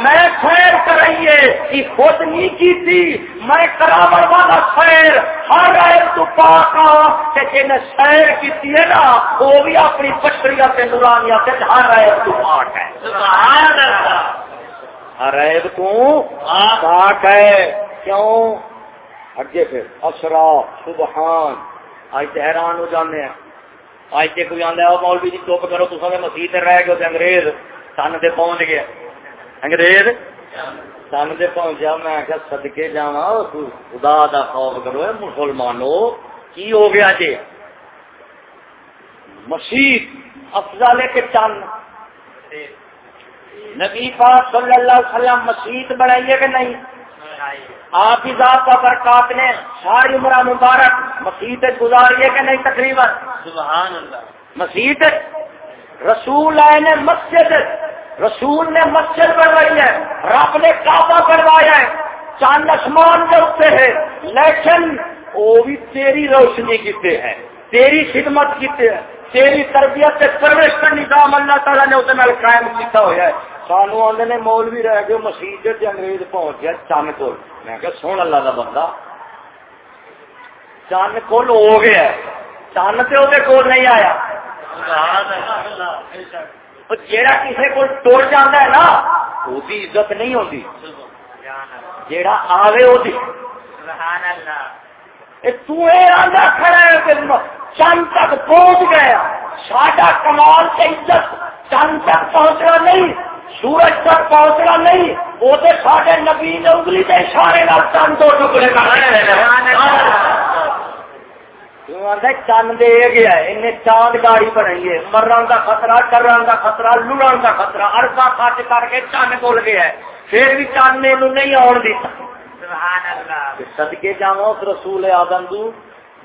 میں شیر کرائی ہے۔ یہ خود نہیں کی تھی۔ میں کراور والا شیر ہر رائے تو پاکا کہ جن شیر کی ہے نا، وہ بھی اپنی پچھڑیاں سے نورانیاں سے ہر رائے تو پاک ہے۔ ہر ریب تو پاک ہے۔ کیوں؟ اگے پھر اسرا سبحان۔ آج تو حیران ہو جانے ہیں۔ آج تے کوئی آدھا مولوی جی چپ کرو تو سب مسیح رہ گئے انگریز سن دے پہنچ گیا انگریز سن دے پہنچا میں آخیا سدکے جا خدا دا خوف کرو مسلمانو۔ کی ہو گیا جی؟ مسیح افضل کے چند؟ نبی پاک صلی اللہ علیہ وسلم مسیح بنائیے کہ نہیں؟ آپ کی ذات کا برکات نے ساری عمرہ مبارک مسیح گزاری ہے کہ نہیں تقریباً؟ سبحان اللہ رسول آئے نے مسجد رسول نے مسجد بنوائی ہے رب نے کعبہ بنوایا ہے چاند آسمان کے اتنے ہے لیکن وہ بھی تیری روشنی کتنے ہے تیری خدمت کتنے ہے تیری تربیت سے پرورش کا نظام اللہ تعالیٰ نے اسے قائم کیا ہوا ہے۔ سانو آدھے نے مولوی رہ گئے مسیح انگریز پہنچ گیا چند کو میں کہ سن اللہ کا بندہ۔ چند کل ہو گیا۔ چند تو وہ نہیں آیا۔ جیڑا کسی کو ٹر جانا ہے نا وہ عزت نہیں ہوتی جیڑا آوے وہ کھڑا ہے چند تک پہنچ گیا۔ ساڈا کمال سے عزت چند تک پہنچنا نہیں۔ سورج تک پہنچنا نہیں وہ تو سارے نبی نے انگلی کے اشارے چند دو ٹکڑے چند دے گیا ان چاند گاڑی بنائی ہے۔ مرن کا خطرہ کرن کا خطرہ لڑن کا خطرہ اربا کٹ کر کے چند بول گیا ہے۔ پھر بھی چند نے نہیں آن دیتا۔ سدکے جا رسول آدم دو۔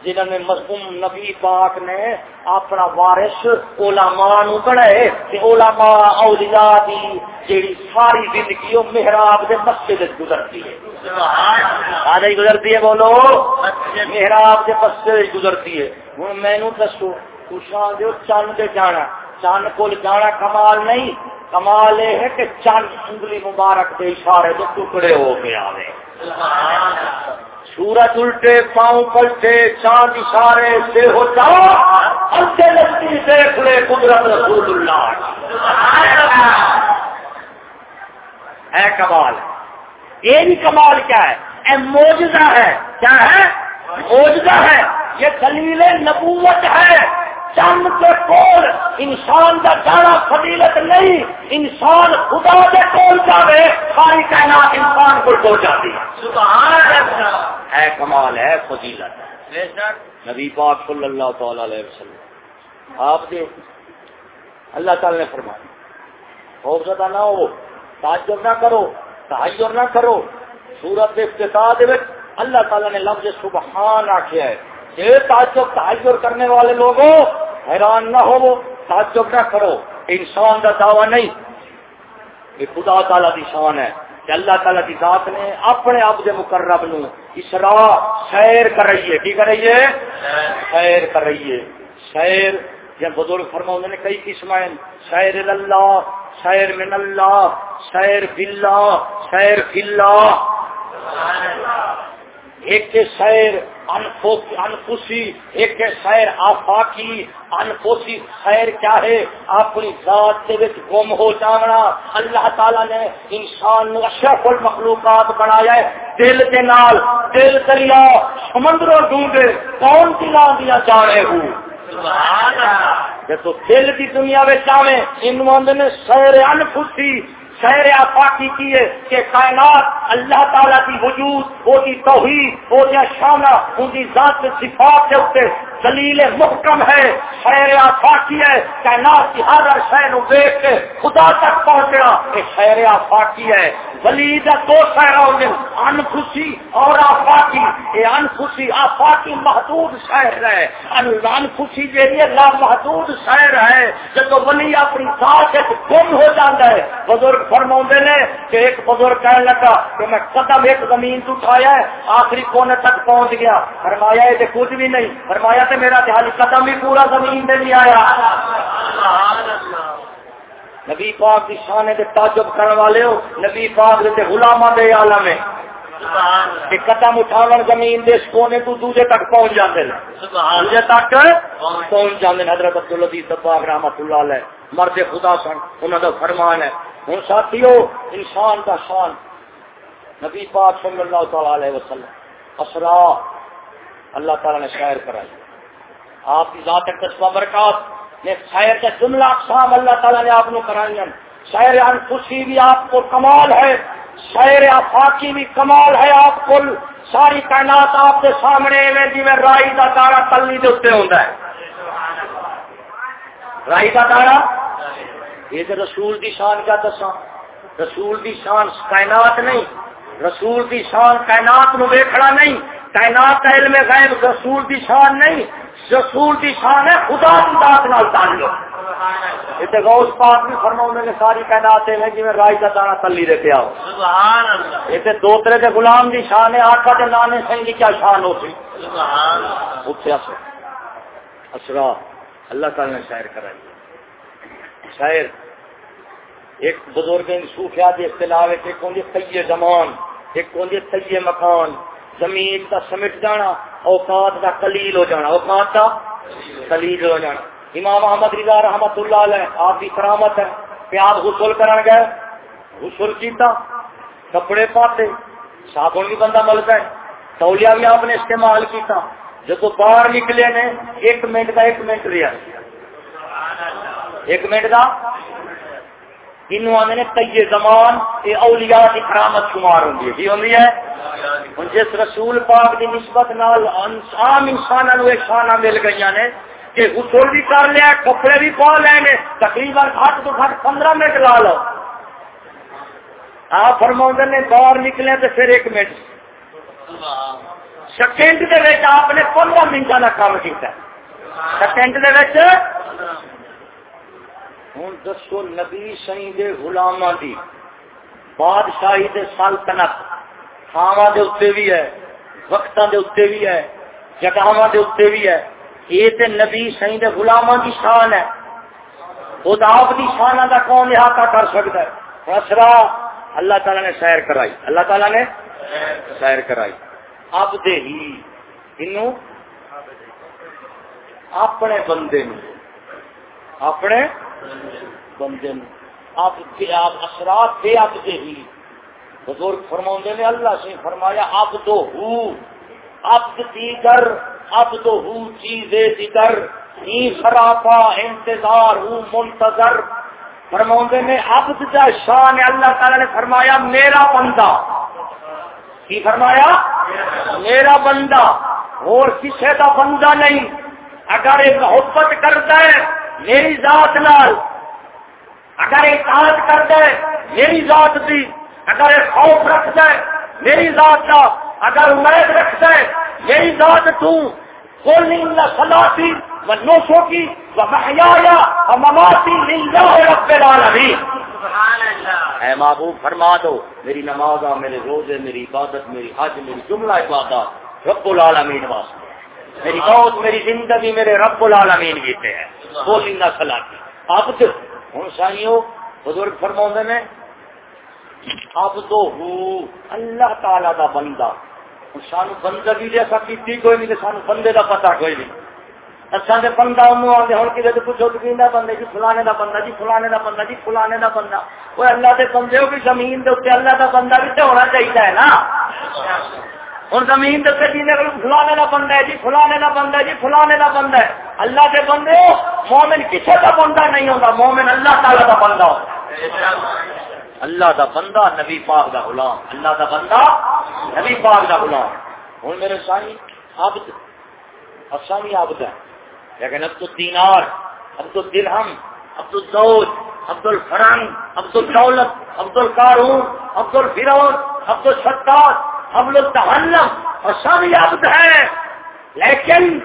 جنہوں نے مضموم نبی پاک نے اپنا وارث علماء نو بنائے کہ علماء اولیاء دی جیڑی ساری زندگی وہ محراب دے مسجد گزرتی ہے۔ آدھے گزرتی ہے بولو؟ محراب دے مسجد گزرتی ہے۔ ہوں مینو دسو پوچھا جو چند دے جانا۔ چند کو جانا کمال نہیں کمال یہ ہے کہ چند انگلی مبارک دے اشارے تو ٹکڑے ہو کے آئے سورج الٹے، پاؤں پلٹے، چاند اشارے سے ہو جاؤ اچھے لگتی دیکھ لے قدرت رسول اللہ۔ اے کمال یہ بھی کمال کیا ہے؟ اے موجودہ ہے۔ کیا ہے؟ موجودہ ہے۔ یہ دلیل نبوت ہے۔ چند کے کول انسان کا جانا فضیلت نہیں انسان خدا کے کول جاوے ساری کائنات انسان کو ہو جاتی ہے۔ کمال ہے فضیلت نبی پاک صلی اللہ تعالی علیہ وسلم۔ آپ دے اللہ تعالی نے فرمایا خوف زدہ نہ ہو تعجب نہ کرو تحجر نہ کرو۔ سورت افتتاح اللہ تعالی نے لفظ سبحان آخیا ہے۔ یہ تعجب تحجر کرنے والے لوگوں، حیران نہ ہو، تعجب نہ کرو۔ انسان کا دعویٰ نہیں۔ یہ خدا تعالیٰ کی شان ہے کہ اللہ تعالیٰ کی ذات نے اپنے آپ کے مقرب نو اسرا سیر کر رہی ہے۔ کی کر رہی ہے؟ سیر کر رہی ہے۔ سیر یا بزرگ فرما نے کئی قسم ہیں۔ شیر اللہ شیر من اللہ شیر بلا شیر فلا ایک کے شیر انفوسی ایک کے شیر آفاقی انفوسی خیر کیا ہے؟ اپنی ذات کے گم ہو جانا۔ اللہ تعالی نے انسان اشرف المخلوقات بنایا ہے۔ دل کے نال دل دریا سمندروں ڈونگے کون دلا دیا جا رہے ہوں تو دل کی دنیا میں چاہے ان شیر انفوسی سیر آفاقی کی ہے کہ کائنات اللہ تعالیٰ کی وجود، وہ کی توحید، وہ دیا شانہ ان کی ذات صفات کے اتنے دلیل محکم ہے شعر آفاقی ہے، کائنات کی ہر شہر دیکھ کے خدا تک پہنچنا یہ شعر آفاقی ہے۔ ولی دو شہر ان خوشی اور آفاقی یہ ان خوشی آفاقی محدود شہر ہے۔ ان خوشی جی لا محدود شہر ہے جب ولی اپنی ساتھ ایک گم ہو جاتا ہے۔ بزرگ فرما نے کہ ایک بزرگ کہنے لگا کہ میں قدم ایک زمین سے اٹھایا ہے، آخری کونے تک پہنچ گیا۔ فرمایا یہ کچھ بھی نہیں۔ فرمایا تو میرا دہلی قدم بھی پورا زمین میں نہیں آیا۔ نبی پاک کی شان دے تعجب کرنے والے ہو۔ نبی پاک دے غلامہ دے عالم ہے قدم اٹھاون زمین دے کونے تو دوجے تک پہنچ جاتے ہیں دوجے تک پہنچ جاتے ہیں حضرت عبد العزیز صباغ رحمت اللہ علیہ۔ مرد خدا سن انہوں کا فرمان ہے۔ ہوں ساتھیو انسان کا شان۔ نبی پاک صلی اللہ تعالی علیہ وسلم۔ اسرا۔ اللہ تعالی نے شاعر کرائی۔ آپ کی ذات قصبہ برکات نے شاعر کا جملہ اقسام اللہ تعالیٰ نے آپ کو کرائی شاعر ان خوشی بھی آپ کو کمال ہے۔ شاعر افاقی بھی کمال ہے آپ کو ساری کائنات آپ کے سامنے میں جی میں رائی کا تارا تلی کے اتنے ہوتا ہے۔ رائی کا تارا یہ تو رسول کی شان کیا دسا رسول کی شان کائنات نہیں۔ رسول کی شان کائنات نو ویکھنا نہیں۔ کائنات کا علم غیب، رسول کی شان نہیں۔ رسول کی شان ہے خدا کی ذات نال تعلق۔ اتنے غوث پاک بھی نے ساری کائنات جی میں رائی دانا تلی دے طرح کے غلام دی شان ہے آقا نانے کی کیا شان اتنے اسرا اللہ تعالی نے شاعر کرائی۔ شاعر ایک بزرگ صوفیات اختلاف ایک ہوں تیے زمان ایک ہوں تیے مکان۔ زمین کا سمٹ جانا، اوقات کا کلیل ہو جانا، اوقات کا کلیل ہو جانا۔ امام احمد رضا رحمت اللہ علیہ آپ کی کرامت ہے۔ کہ آپ غسل کرن گئے، غسل کیتا، کپڑے پاتے، صابن بھی بندہ مل گئے تولیا بھی آپ نے استعمال کیتا۔ جب باہر نکلے نے، ایک منٹ کا ایک منٹ لیا ایک منٹ کا انہوں آنے تیے زمان یہ اولیاء کی کرامت شمار ہوں گی جی ہوں ہے؟ ہوں جس رسول پاک کی نسبت نال عام انسانوں شانہ مل گئی نے کہ غسل بھی کر لیا، کپڑے بھی پا لیں گے تقریباً گھٹ تو گھٹ پندرہ منٹ لا لو۔ آپ فرما نے باہر نکلے تو پھر ایک منٹ۔ سیکنڈ کے آپ نے پندرہ منٹ کا کام کیا سیکنڈ کے ہوں دسو نبی سی دے غلام دی، بادشاہی دے سلطنت۔ تھاوا دے اتنے بھی ہے وقتوں دے اتنے بھی ہے جگہ دے اتنے بھی ہے۔ یہ تے نبی سی دے غلاماں کی شان ہے۔ خود آپ کی شان کا کون احاطہ کر سکتا ہے۔ اسرا اللہ تعالیٰ نے سیر کرائی۔ اللہ تعالیٰ نے سیر کرائی۔ اب دے ہی انو اپنے بندے نو اپنے بندے نو آپ اثرات دے اب دے ہی بزرگ فرما نے اللہ سے فرمایا، اب تو ہوں اب دیگر اب تو ہوں چیزیں دیگر ہی خرافا انتظار ہوں منتظر۔ فرماؤں نے، اب کا شان اللہ تعالی نے فرمایا، میرا بندہ۔ کی فرمایا؟ میرا بندہ۔ اور کسی کا بندہ نہیں۔ اگر ایک محبت کرتا ہے، میری ذات نال۔ اگر ایک آج کرتا ہے، میری ذات دی۔ اگر ایک خوف رکھتا ہے میری ذات کا اگر امید رکھتا ہے یہی ذات تو بولنی نہ سلاتی و نوشوں کی و محیا و مماتی للہ رب العالمین۔ اے محبوب فرما دو میری نماز میرے روزے میری عبادت میری حج میری جملہ عبادت رب العالمین واسطے میری موت میری زندگی میرے رب العالمین جیتے ہیں بولنی نہ سلاتی اب ہوں سائیوں بزرگ فرما نے اب تو ہوں اللہ تعالی کا بندہ۔ سانو بندگی جی اصا کی کوئی نہیں، سانو بندے کا پتا کوئی نہیں۔ اچھا تو بندہ انہوں آتے ہوں کہ پوچھو تو کہیں بندے جی فلانے کا بندہ جی فلانے کا بندہ جی فلانے کا بندہ۔ جی، وہ اللہ کے بندے ہو، بھی زمین کے اتنے اللہ کا بندہ بھی تو ہونا چاہیے ہے نا۔ ہوں زمین کے اتنے جینے فلانے کا بندہ ہے جی فلانے کا بندہ ہے جی فلانے کا بندہ ہے۔ اللہ کے بندے مومن کسی کا بندہ نہیں ہوتا مومن اللہ تعالیٰ کا بندہ ہوتا اللہ دا بندہ نبی پاک دا غلام. اللہ دا بندہ نبی پاک دا غلام. ہوں میرے سائی اب اصل عبد ہے. لیکن اب تو دینار اب تو درہم عبد الدود عبد الفرنگ عبد الدولت عبد القارون عبد الفرون عبد الستار عبد التحلم اور سب عبد ہے. لیکن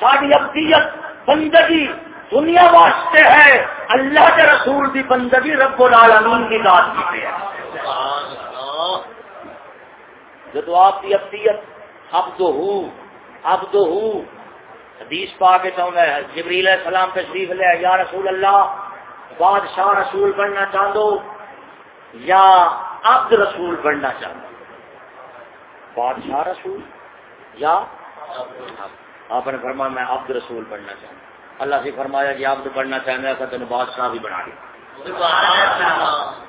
ساری ابدیت، بندگی دنیا واسطے ہے. اللہ کے رسول کی بندگی رب العالمین کی ذات کی ہے۔ جب آپ کی ابدیت اب تو ہوں اب تو ہوں حدیث پا کے چاہوں ہے جبریل علیہ السلام تشریف لے، یا رسول اللہ، بادشاہ رسول بننا چاہو یا عبد رسول بننا چاہو بادشاہ رسول یا آپ نے فرمایا میں عبد رسول بننا چاہوں اللہ سے فرمایا کہ عبد بننا چاہنا تھا تین بادشاہ بھی بنا لیا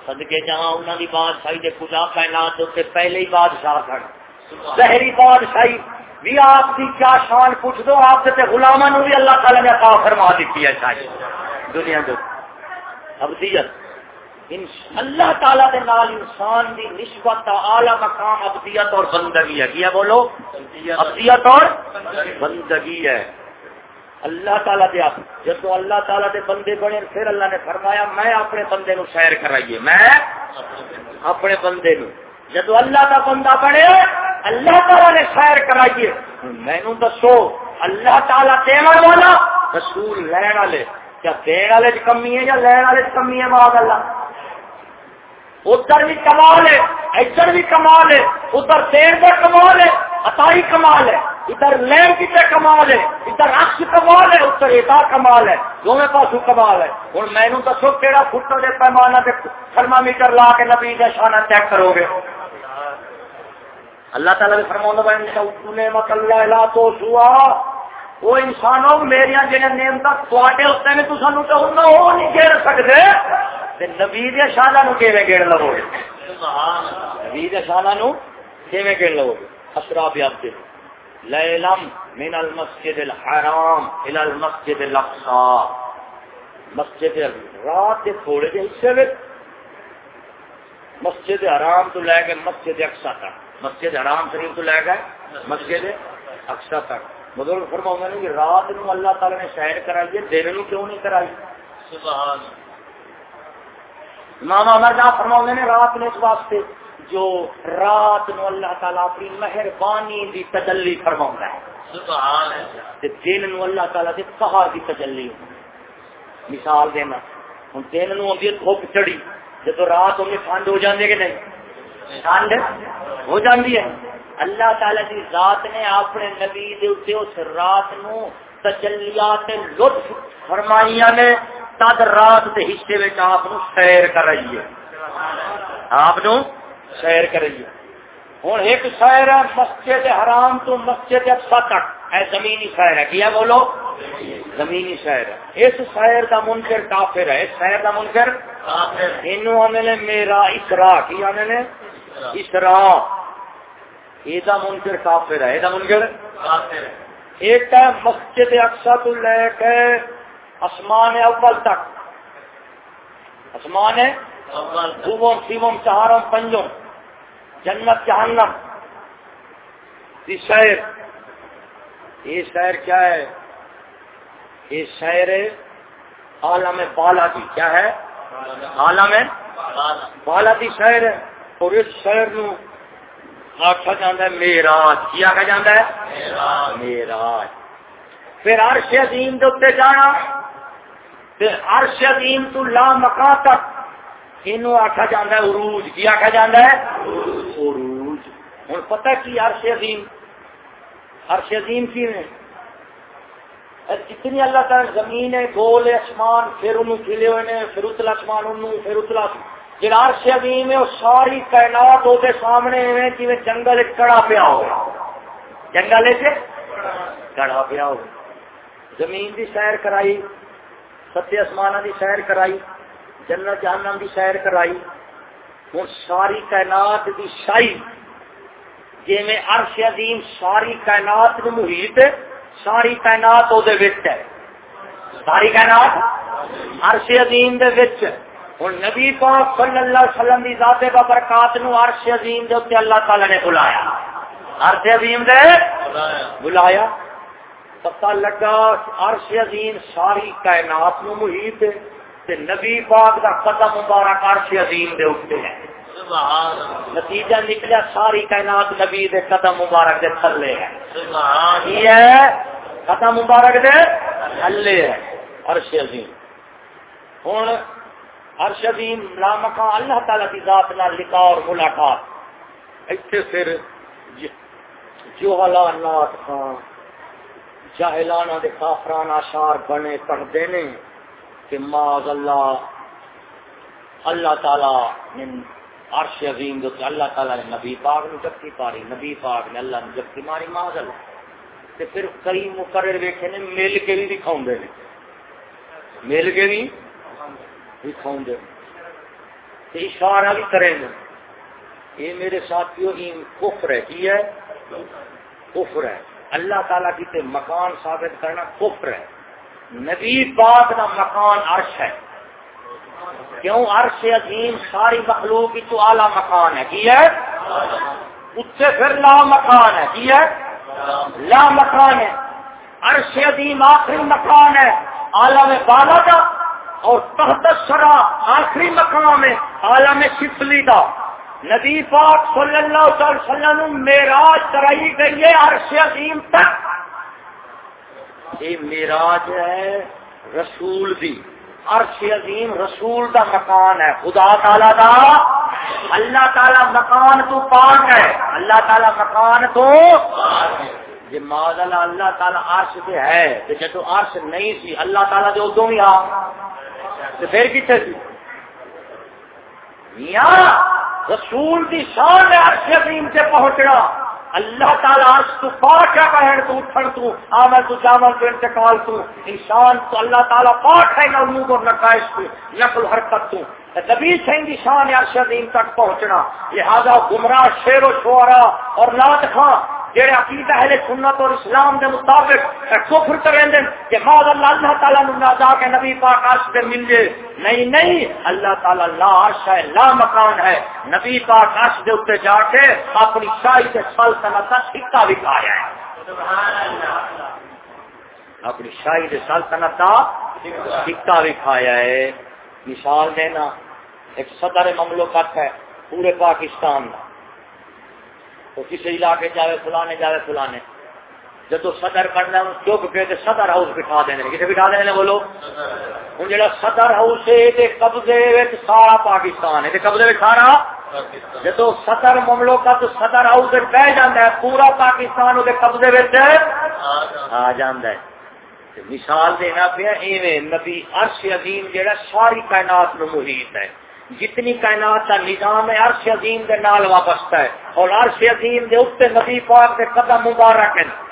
سدکے جہاں انہوں کی بادشاہی کے خدا کائنات سے پہلے ہی بادشاہ کھڑ شہری بادشاہی بھی آپ کی کیا شان پوچھ دو، آپ سے غلامہ نو بھی اللہ تعالی نے عطا فرما دیتی ہے شاید۔ دنیا کے ابدیت۔ اللہ تعالیٰ کے نال انسان کی نسبت، اعلی مقام ابدیت اور بندگی ہے۔ کیا بولو؟ ابدیت اور بندگی ہے۔ اللہ تعالیٰ دے جب اللہ تعالیٰ دے بندے بنے، پھر اللہ نے فرمایا، میں اپنے بندے نو سیر کرائیے، میں اپنے بندے نو۔ جب اللہ کا بندہ بنے، اللہ تعالیٰ نے سیر کرائیے۔ میں دسو، اللہ تعالیٰ دینا والا، رسول لین والے۔ کیا دین والے کمی ہے یا لین والے کمی ہے بعد اللہ؟ ادھر بھی کمال ہے، ادھر بھی کمال ہے، ادھر دین کا کمال ہے اتائی کمال ہے۔ ادھر لین کی کمال ہے ادھر رقص کمال ہے ادھر ادا کمال ہے دونوں پاسو کمال ہے۔ ہوں مینو دسو کہڑا فٹر کے پیمانہ تھرما میٹر لا کے نبی کا شانہ چیک کرو گے۔ اللہ تعالیٰ نے فرما نے مت اللہ تو سوا وہ انسانوں میری جہاں نعمت تے اتنے نے تو سانو تو وہ نہیں گیڑ سکتے نبی دیا شانہ نو کیویں گیڑ لو گے نبی دیا شانہ نو کیویں گیڑ لو گے اسرا بیاب لیلم من المسجد الحرام الى المسجد الاقصى مسجد رات کے تھوڑے جے حصے میں مسجد حرام تو لے کے مسجد اقصا تک. مسجد حرام شریف تو لے گئے مسجد اقصا تک. بزرگ فرما نے کہ رات نو اللہ تعالی نے شہر کرائی ہے دن نو کیوں نہیں کرائی؟ سبحان امام عمر جہاں فرما نے رات نے اس واسطے جو رات نو اللہ تعالیٰ اپنی مہربانی دی تجلی فرما ہے۔ دن نو اللہ تعالیٰ کے کہا دی تجلی۔ مثال دینا ہوں دن نو آدھی دھوپ چڑی جب رات ہوں ٹھنڈ ہو جاندے کہ نہیں؟ ٹھنڈ ہو جاندی ہے۔ اللہ تعالی کی ذات نے اپنے نبی دے اس رات نو تجلیات لطف فرمائیاں نے تد رات کے حصے میں آپ سیر کر رہی ہے۔ آپ سیر کر رہی ہے ہوں ایک شہر ہے مسجد حرام تو مسجد اقسا تک۔ ہے زمینی شہر ہے۔ کیا بولو؟ زمینی شہر ہے۔ اس شہر کا منکر کافر ہے۔ اس شہر کا منکر انہوں میرا اسرا کی آنے نے؟ اسرا یہ منکر کافر ہے۔ یہ منکر ایک ہے مسجد اقسا تو لے کے آسمان اول تک۔ آسمان دوم سیوم چارم پنجم۔ جنت جہنم۔ یہ شہر یہ شہر کیا ہے؟ یہ شہر عالم بالا کی کیا ہے؟ عالم بالا کی شہر ہے۔ اور اس شہر نو آخا جانا ہے میراج۔ کی آخا جانا ہے؟ میراج۔ پھر عرش عظیم دے جانا۔ پھر عرش عظیم تو لا مکان تک یہ آخا ہے عروج کی آخا ہے عروج ہوں پتہ کی عرش عظیم عرش عظیم کی نے جتنی اللہ تعالی زمین ہے گول آسمان پھر انہوں کھلے ہوئے نے پھر اتلا آسمان انہوں پھر اتلا جنار سے عظیم ہے وہ ساری کائنات وہ سامنے میں جی جنگل کڑا پیا ہو جنگل کڑا پیا ہو زمین دی سیر کرائی ستیہ آسمان دی سیر کرائی جنت جہنم دی سیر کرائی۔ ہوں ساری کائنات دی شاہی۔ جی میں عرش عظیم ساری کائنات نو محیط، ساری کائنات وہ ساری کائنات عرش عظیم دے وچ۔ ہوں نبی پاک صلی اللہ علیہ وسلم کی ذات ببرکات نو عرش عظیم دے اللہ تعالی نے بلایا۔ عرش عظیم دے بلایا۔ پتا لگا عرش عظیم ساری کائنات نو محیط ہے۔ تے نبی پاک دا قدم مبارک عرش عظیم دے اٹھتے ہیں نتیجہ نکلا ساری کائنات نبی دے قدم مبارک دے تھلے ہے۔ یہ ہے؟ قدم مبارک دے تھلے ہے۔ عرش عظیم۔ ہوں عرش عظیم لامکان اللہ تعالی کی ذات نہ لکھا اور ملاقات۔ اتنے پھر جو نات خان جاہلانہ دے کافرانہ اشار بنے پڑھتے نے۔ کہ ماض اللہ اللہ تعالی نے عرش عظیم جو کہ اللہ تعالی نے نبی پاک نے جبکی پاری، نبی پاک نے اللہ نے جبکی ماری ماض اللہ۔ تے پھر کئی مقرر ویکھے نے، مل کے بھی دکھاؤں دے مل کے بھی دکھاؤں دے تے اشارہ بھی کریں گے۔ یہ میرے ساتھیوں این کفر ہے، کی ہے؟ کفر ہے۔ اللہ تعالیٰ کی تے مکان ثابت کرنا کفر ہے۔ نبی پاک کا مکان عرش ہے۔ کیوں عرش عظیم ساری مخلوق کی تو اعلیٰ مکان ہے؟ کی ہے؟ اس سے پھر لا مکان ہے۔ کی ہے؟ لا مکان ہے۔ عرش عظیم آخری مکان ہے۔ عالم بالا کا اور تحت سرا آخری مقام ہے۔ عالم سفلی کا نبی پاک صلی اللہ علیہ وسلم میراج کرائی گئی ہے عرش عظیم تک۔ یہ میراج ہے رسول دی۔ عرش عظیم رسول دا مکان ہے۔ خدا تعالی دا اللہ تعالی مکان تو پاک ہے۔ اللہ تعالی مکان تو جی ماض اللہ اللہ تعالی عرش پہ ہے۔ تو جب عرش نہیں سی، اللہ تعالی جو ادو بھی آ۔ تو پھر کتنے سی؟ میاں، رسول دی شان عرش عظیم سے پہنچنا۔ اللہ تعالیٰ آج تو پاک ہے، بہن تو اٹھن تو تو جامل تو، انتقال تو، انسان تو، اللہ تعالیٰ پاک ہے نہ امید اور نقائش تو، نقل حرکت تو۔ نبی سنگھ شان عرش عظیم تک پہنچنا، لہذا گمراہ شیر و شعرا اور نات خاں جڑے عقیدہ اہل سنت اور اسلام دے مطابق کفر کریں دیں کہ ماذ اللہ اللہ تعالیٰ نے جا کے نبی پاک عرش پہ مل جائے نہیں نہیں، اللہ تعالیٰ لا عرش ہے، لا مکان ہے۔ نبی پاک عرش دے اتنے جا کے اپنی شاہی سے سلطنت کا سکہ بھی ہے۔ اپنی شاہی سے سلطنت کا سکہ بھی ہے۔ مثال دینا، ایک صدر مملکت ہے، پورے پاکستان کا تو کسی علاقے جاوے فلانے جاوے فلانے۔ جب صدر بننا چپ کے صدر ہاؤس بٹھا دینے کسی بٹھا دینے بولو۔ ہوں جا صدر ہاؤس ہے قبضے سارا پاکستان ہے۔ قبضے سارا جب صدر مملو کا تو صدر ہاؤس بہ جانا ہے پورا پاکستان وہ قبضے آ جانا ہے۔ مثال دینا پیا ایویں نبی عرش عظیم جہاں ساری کائنات نو محیط ہے۔ جتنی کائنات کا نظام ہے، عرش عظیم دے نال وابستہ ہے۔ اور عرش عظیم دے اتنے نبی پاک دے قدم مبارک ہیں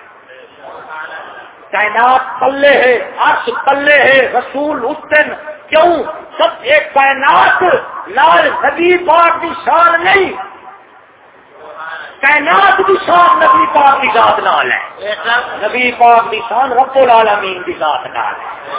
کائنات پلے ہے عرش پلے ہے رسول اتن کیوں؟ سب ایک کائنات لال نبی پاک کی شان نہیں، کائنات کی شان نبی پاک کی ذات نال ہے۔ نبی پاک کی شان رب العالمین کی ذات نال ہے۔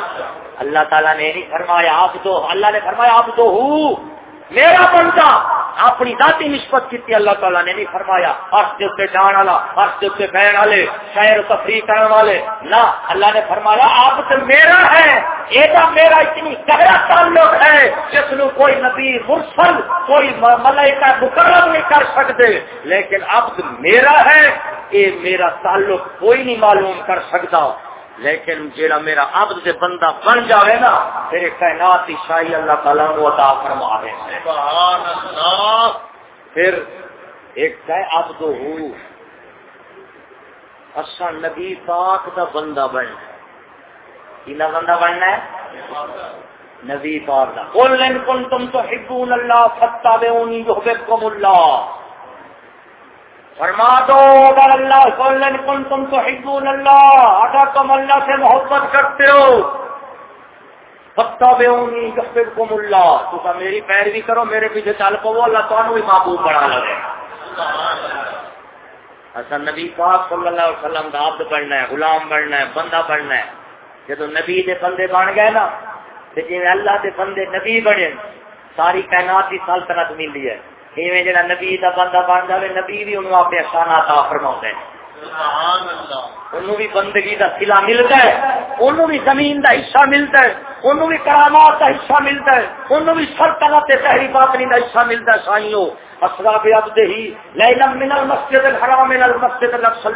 اللہ تعالیٰ نے نہیں فرمایا، آپ تو، اللہ نے فرمایا، آپ تو ہوں میرا بندہ اپنی ذاتی نسبت کی اللہ تعالیٰ نے نہیں فرمایا، ہر کے جان والا، ہر کے بہن والے شہر تفریح کرنے والے۔ نہ، اللہ نے فرمایا، آپ تو میرا ہے یہ میرا اتنی گہرا تعلق ہے، جس نو کوئی نبی مرسل، کوئی ملائکہ مقرر نہیں کر سکتے۔ لیکن اب میرا ہے یہ میرا تعلق کوئی نہیں معلوم کر سکتا۔ لیکن جیڑا میرا عبد سے بندہ بن جاوے نا پھر کائنات کی شاہی اللہ تعالیٰ کو عطا فرما دے پھر ایک ہے عبد ہو۔ اصا نبی پاک دا بندہ بننا ہے بندہ بننا ہے؟ نبی پاک دا۔ قل ان کنتم تحبون اللہ فتابعونی یحببکم اللہ۔ فرما دو، اگر اللہ سولن کن تم تو حکم اللہ، اگر تم اللہ سے محبت کرتے ہو بے کم اللہ۔ تو میری پیروی کرو، میرے پیچھے چل پو اللہ تو بھی محبوب بڑھا اچھا، لگے اصل نبی پاک صلی اللہ علیہ وسلم کا عبد بننا ہے، غلام بننا ہے، بندہ بننا ہے۔ جب نبی دے بندے بن گئے نا جی اللہ دے بندے نبی بنے، ساری کائنات کی سلطنت ملی ہے۔ ایویں جڑا نبی دا بندہ بن جائے نبی بھی انہوں اپنے شان عطا فرما انہوں بھی بندگی کا سلا ملتا ہے انہوں بھی زمین کا حصہ ملتا ہے انہوں بھی کرامات کا حصہ ملتا ہے انہوں بھی سلطنت تحری باطنی کا حصہ ملتا ہے سائیوں اسرا بے اب ہی لیلم من المسجد الحرام من المسجد الاقصى